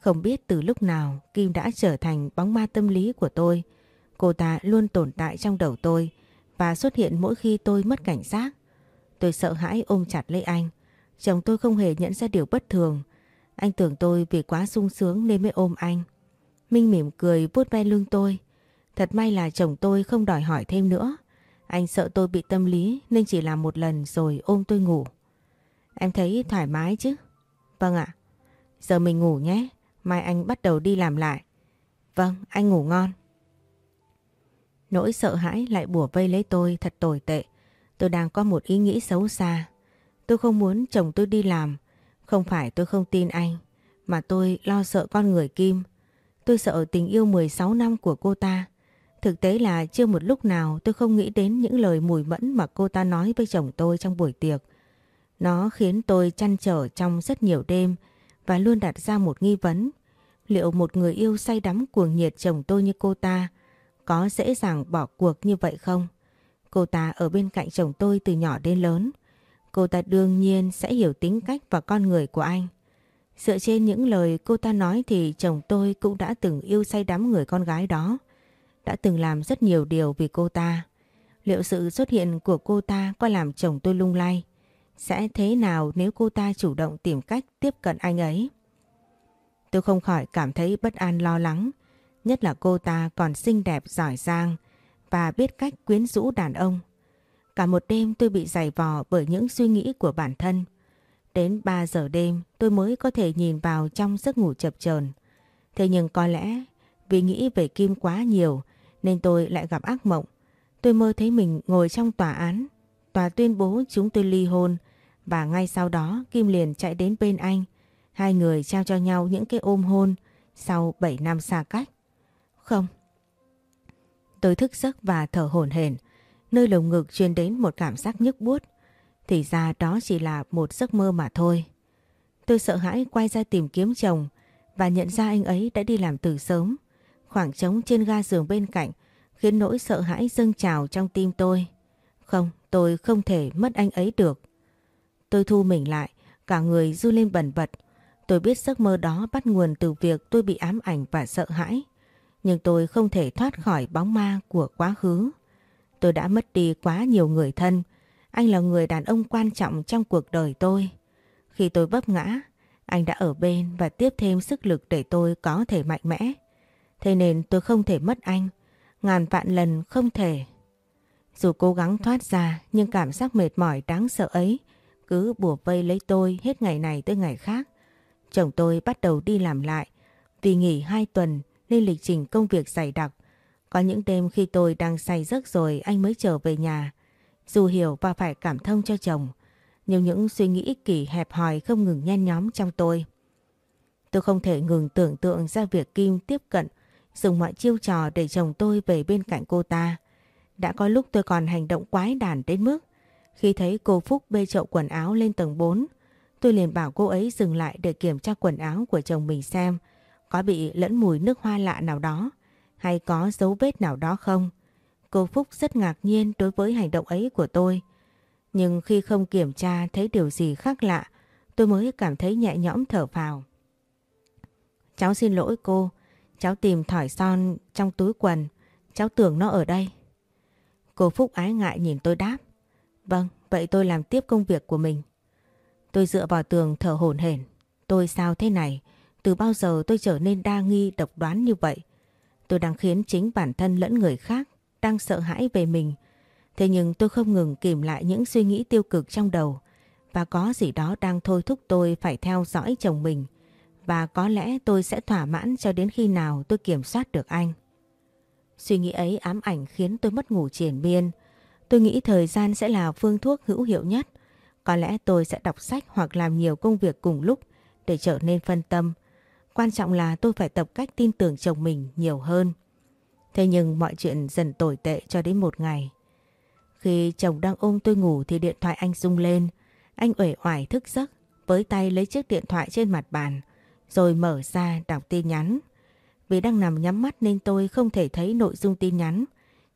Không biết từ lúc nào Kim đã trở thành bóng ma tâm lý của tôi. Cô ta luôn tồn tại trong đầu tôi và xuất hiện mỗi khi tôi mất cảnh giác. Tôi sợ hãi ôm chặt lấy anh. Chồng tôi không hề nhận ra điều bất thường. Anh tưởng tôi vì quá sung sướng nên mới ôm anh. Minh mỉm cười vuốt ve lưng tôi. Thật may là chồng tôi không đòi hỏi thêm nữa. Anh sợ tôi bị tâm lý nên chỉ làm một lần rồi ôm tôi ngủ. Em thấy thoải mái chứ? Vâng ạ. Giờ mình ngủ nhé. Mai anh bắt đầu đi làm lại. Vâng, anh ngủ ngon. Nỗi sợ hãi lại bùa vây lấy tôi thật tồi tệ. Tôi đang có một ý nghĩ xấu xa. Tôi không muốn chồng tôi đi làm. Không phải tôi không tin anh, mà tôi lo sợ con người Kim. Tôi sợ tình yêu 16 năm của cô ta. Thực tế là chưa một lúc nào tôi không nghĩ đến những lời mùi mẫn mà cô ta nói với chồng tôi trong buổi tiệc. Nó khiến tôi chăn trở trong rất nhiều đêm và luôn đặt ra một nghi vấn. Liệu một người yêu say đắm cuồng nhiệt chồng tôi như cô ta có dễ dàng bỏ cuộc như vậy không? Cô ta ở bên cạnh chồng tôi từ nhỏ đến lớn. Cô ta đương nhiên sẽ hiểu tính cách và con người của anh. Dựa trên những lời cô ta nói thì chồng tôi cũng đã từng yêu say đắm người con gái đó. Đã từng làm rất nhiều điều vì cô ta. Liệu sự xuất hiện của cô ta có làm chồng tôi lung lay? Sẽ thế nào nếu cô ta chủ động tìm cách tiếp cận anh ấy? Tôi không khỏi cảm thấy bất an lo lắng. Nhất là cô ta còn xinh đẹp, giỏi giang và biết cách quyến rũ đàn ông. Cả một đêm tôi bị dày vò bởi những suy nghĩ của bản thân. Đến 3 giờ đêm tôi mới có thể nhìn vào trong giấc ngủ chập chờn. Thế nhưng có lẽ vì nghĩ về Kim quá nhiều nên tôi lại gặp ác mộng. Tôi mơ thấy mình ngồi trong tòa án. Tòa tuyên bố chúng tôi ly hôn và ngay sau đó Kim liền chạy đến bên anh. Hai người trao cho nhau những cái ôm hôn sau 7 năm xa cách. Không. Tôi thức giấc và thở hổn hển, nơi lồng ngực truyền đến một cảm giác nhức buốt. Thì ra đó chỉ là một giấc mơ mà thôi. Tôi sợ hãi quay ra tìm kiếm chồng và nhận ra anh ấy đã đi làm từ sớm. Khoảng trống trên ga giường bên cạnh khiến nỗi sợ hãi dâng trào trong tim tôi. Không, tôi không thể mất anh ấy được. Tôi thu mình lại, cả người du lên bẩn bật. Tôi biết giấc mơ đó bắt nguồn từ việc tôi bị ám ảnh và sợ hãi. Nhưng tôi không thể thoát khỏi bóng ma của quá khứ. Tôi đã mất đi quá nhiều người thân. Anh là người đàn ông quan trọng trong cuộc đời tôi. Khi tôi vấp ngã, anh đã ở bên và tiếp thêm sức lực để tôi có thể mạnh mẽ. Thế nên tôi không thể mất anh. Ngàn vạn lần không thể. Dù cố gắng thoát ra nhưng cảm giác mệt mỏi đáng sợ ấy cứ bùa vây lấy tôi hết ngày này tới ngày khác. Chồng tôi bắt đầu đi làm lại. Vì nghỉ hai tuần nên lịch trình công việc dày đặc. Có những đêm khi tôi đang say giấc rồi anh mới trở về nhà. Dù hiểu và phải cảm thông cho chồng, nhưng những suy nghĩ ích kỷ hẹp hòi không ngừng nhen nhóm trong tôi. Tôi không thể ngừng tưởng tượng ra việc Kim tiếp cận, dùng mọi chiêu trò để chồng tôi về bên cạnh cô ta. Đã có lúc tôi còn hành động quái đản đến mức khi thấy cô Phúc bê chậu quần áo lên tầng 4, tôi liền bảo cô ấy dừng lại để kiểm tra quần áo của chồng mình xem có bị lẫn mùi nước hoa lạ nào đó hay có dấu vết nào đó không. Cô Phúc rất ngạc nhiên đối với hành động ấy của tôi. Nhưng khi không kiểm tra thấy điều gì khác lạ, tôi mới cảm thấy nhẹ nhõm thở phào. Cháu xin lỗi cô, cháu tìm thỏi son trong túi quần, cháu tưởng nó ở đây. Cô Phúc ái ngại nhìn tôi đáp. Vâng, vậy tôi làm tiếp công việc của mình. Tôi dựa vào tường thở hổn hển. Tôi sao thế này? Từ bao giờ tôi trở nên đa nghi độc đoán như vậy? Tôi đang khiến chính bản thân lẫn người khác đang sợ hãi về mình. Thế nhưng tôi không ngừng kìm lại những suy nghĩ tiêu cực trong đầu và có gì đó đang thôi thúc tôi phải theo dõi chồng mình và có lẽ tôi sẽ thỏa mãn cho đến khi nào tôi kiểm soát được anh. Suy nghĩ ấy ám ảnh khiến tôi mất ngủ triển miên. Tôi nghĩ thời gian sẽ là phương thuốc hữu hiệu nhất. Có lẽ tôi sẽ đọc sách hoặc làm nhiều công việc cùng lúc để trở nên phân tâm. Quan trọng là tôi phải tập cách tin tưởng chồng mình nhiều hơn. Thế nhưng mọi chuyện dần tồi tệ cho đến một ngày. Khi chồng đang ôm tôi ngủ thì điện thoại anh rung lên. Anh uể oải thức giấc, với tay lấy chiếc điện thoại trên mặt bàn, rồi mở ra đọc tin nhắn. Vì đang nằm nhắm mắt nên tôi không thể thấy nội dung tin nhắn.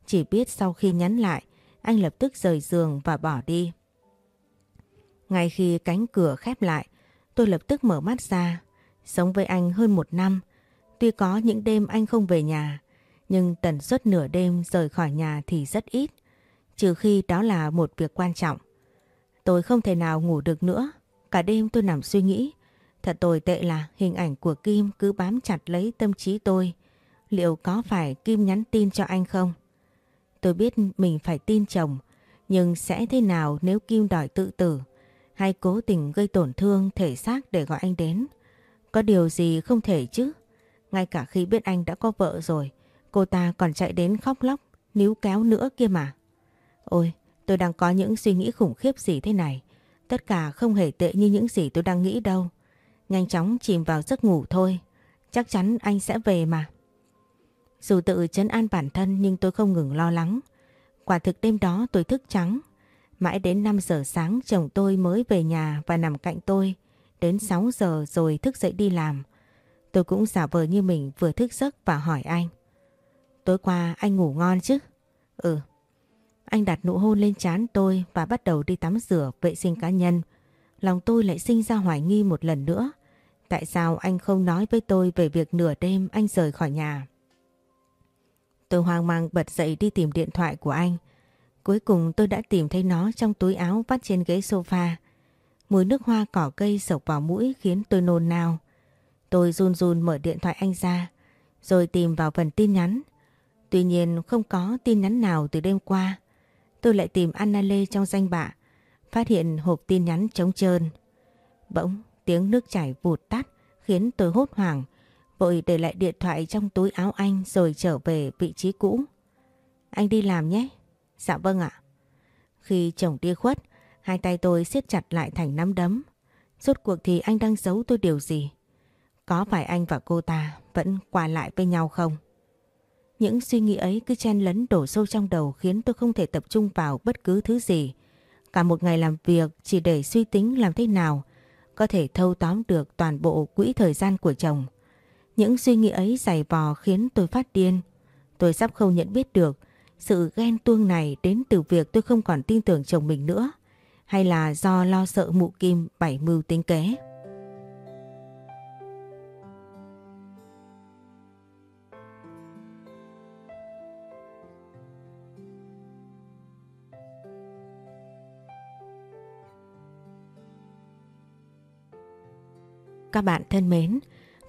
Chỉ biết sau khi nhắn lại, anh lập tức rời giường và bỏ đi. Ngay khi cánh cửa khép lại, tôi lập tức mở mắt ra. Sống với anh hơn một năm, tuy có những đêm anh không về nhà, nhưng tần suất nửa đêm rời khỏi nhà thì rất ít, trừ khi đó là một việc quan trọng. Tôi không thể nào ngủ được nữa, cả đêm tôi nằm suy nghĩ. Thật tồi tệ là hình ảnh của Kim cứ bám chặt lấy tâm trí tôi. Liệu có phải Kim nhắn tin cho anh không? Tôi biết mình phải tin chồng, nhưng sẽ thế nào nếu Kim đòi tự tử hay cố tình gây tổn thương thể xác để gọi anh đến? Có điều gì không thể chứ? Ngay cả khi biết anh đã có vợ rồi, cô ta còn chạy đến khóc lóc, níu kéo nữa kia mà. Ôi, tôi đang có những suy nghĩ khủng khiếp gì thế này. Tất cả không hề tệ như những gì tôi đang nghĩ đâu. Nhanh chóng chìm vào giấc ngủ thôi. Chắc chắn anh sẽ về mà. Dù tự chấn an bản thân nhưng tôi không ngừng lo lắng. Quả thực đêm đó tôi thức trắng. Mãi đến 5 giờ sáng chồng tôi mới về nhà và nằm cạnh tôi. Đến 6 giờ rồi thức dậy đi làm. Tôi cũng giả vờ như mình vừa thức giấc và hỏi anh. Tối qua anh ngủ ngon chứ? Ừ. Anh đặt nụ hôn lên trán tôi và bắt đầu đi tắm rửa vệ sinh cá nhân. Lòng tôi lại sinh ra hoài nghi một lần nữa. Tại sao anh không nói với tôi về việc nửa đêm anh rời khỏi nhà? Tôi hoang mang bật dậy đi tìm điện thoại của anh. Cuối cùng tôi đã tìm thấy nó trong túi áo vắt trên ghế sofa. Mùi nước hoa cỏ cây sộc vào mũi khiến tôi nôn nao. Tôi run run mở điện thoại anh ra, rồi tìm vào phần tin nhắn. Tuy nhiên không có tin nhắn nào từ đêm qua. Tôi lại tìm Anna Lê trong danh bạ, phát hiện hộp tin nhắn trống trơn. Bỗng tiếng nước chảy vụt tắt khiến tôi hốt hoảng, vội để lại điện thoại trong túi áo anh rồi trở về vị trí cũ. Anh đi làm nhé. Dạ vâng ạ. Khi chồng đi khuất, hai tay tôi siết chặt lại thành nắm đấm. Rốt cuộc thì anh đang giấu tôi điều gì? Có phải anh và cô ta vẫn qua lại với nhau không? Những suy nghĩ ấy cứ chen lấn đổ sâu trong đầu khiến tôi không thể tập trung vào bất cứ thứ gì. Cả một ngày làm việc, chỉ để suy tính làm thế nào, có thể thâu tóm được toàn bộ quỹ thời gian của chồng. Những suy nghĩ ấy dày vò khiến tôi phát điên. Tôi sắp không nhận biết được sự ghen tuông này đến từ việc tôi không còn tin tưởng chồng mình nữa, hay là do lo sợ mụ kim bảy mưu tính kế. Các bạn thân mến,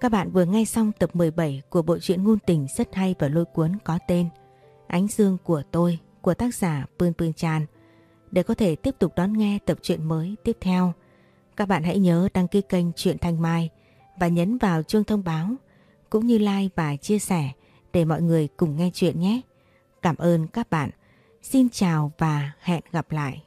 các bạn vừa nghe xong tập 17 của bộ truyện ngôn tình rất hay và lôi cuốn có tên Ánh Dương của tôi của tác giả Pương Pương Tràn. Để có thể tiếp tục đón nghe tập truyện mới tiếp theo, các bạn hãy nhớ đăng ký kênh Truyện Thanh Mai và nhấn vào chuông thông báo cũng như like và chia sẻ để mọi người cùng nghe chuyện nhé. Cảm ơn các bạn. Xin chào và hẹn gặp lại.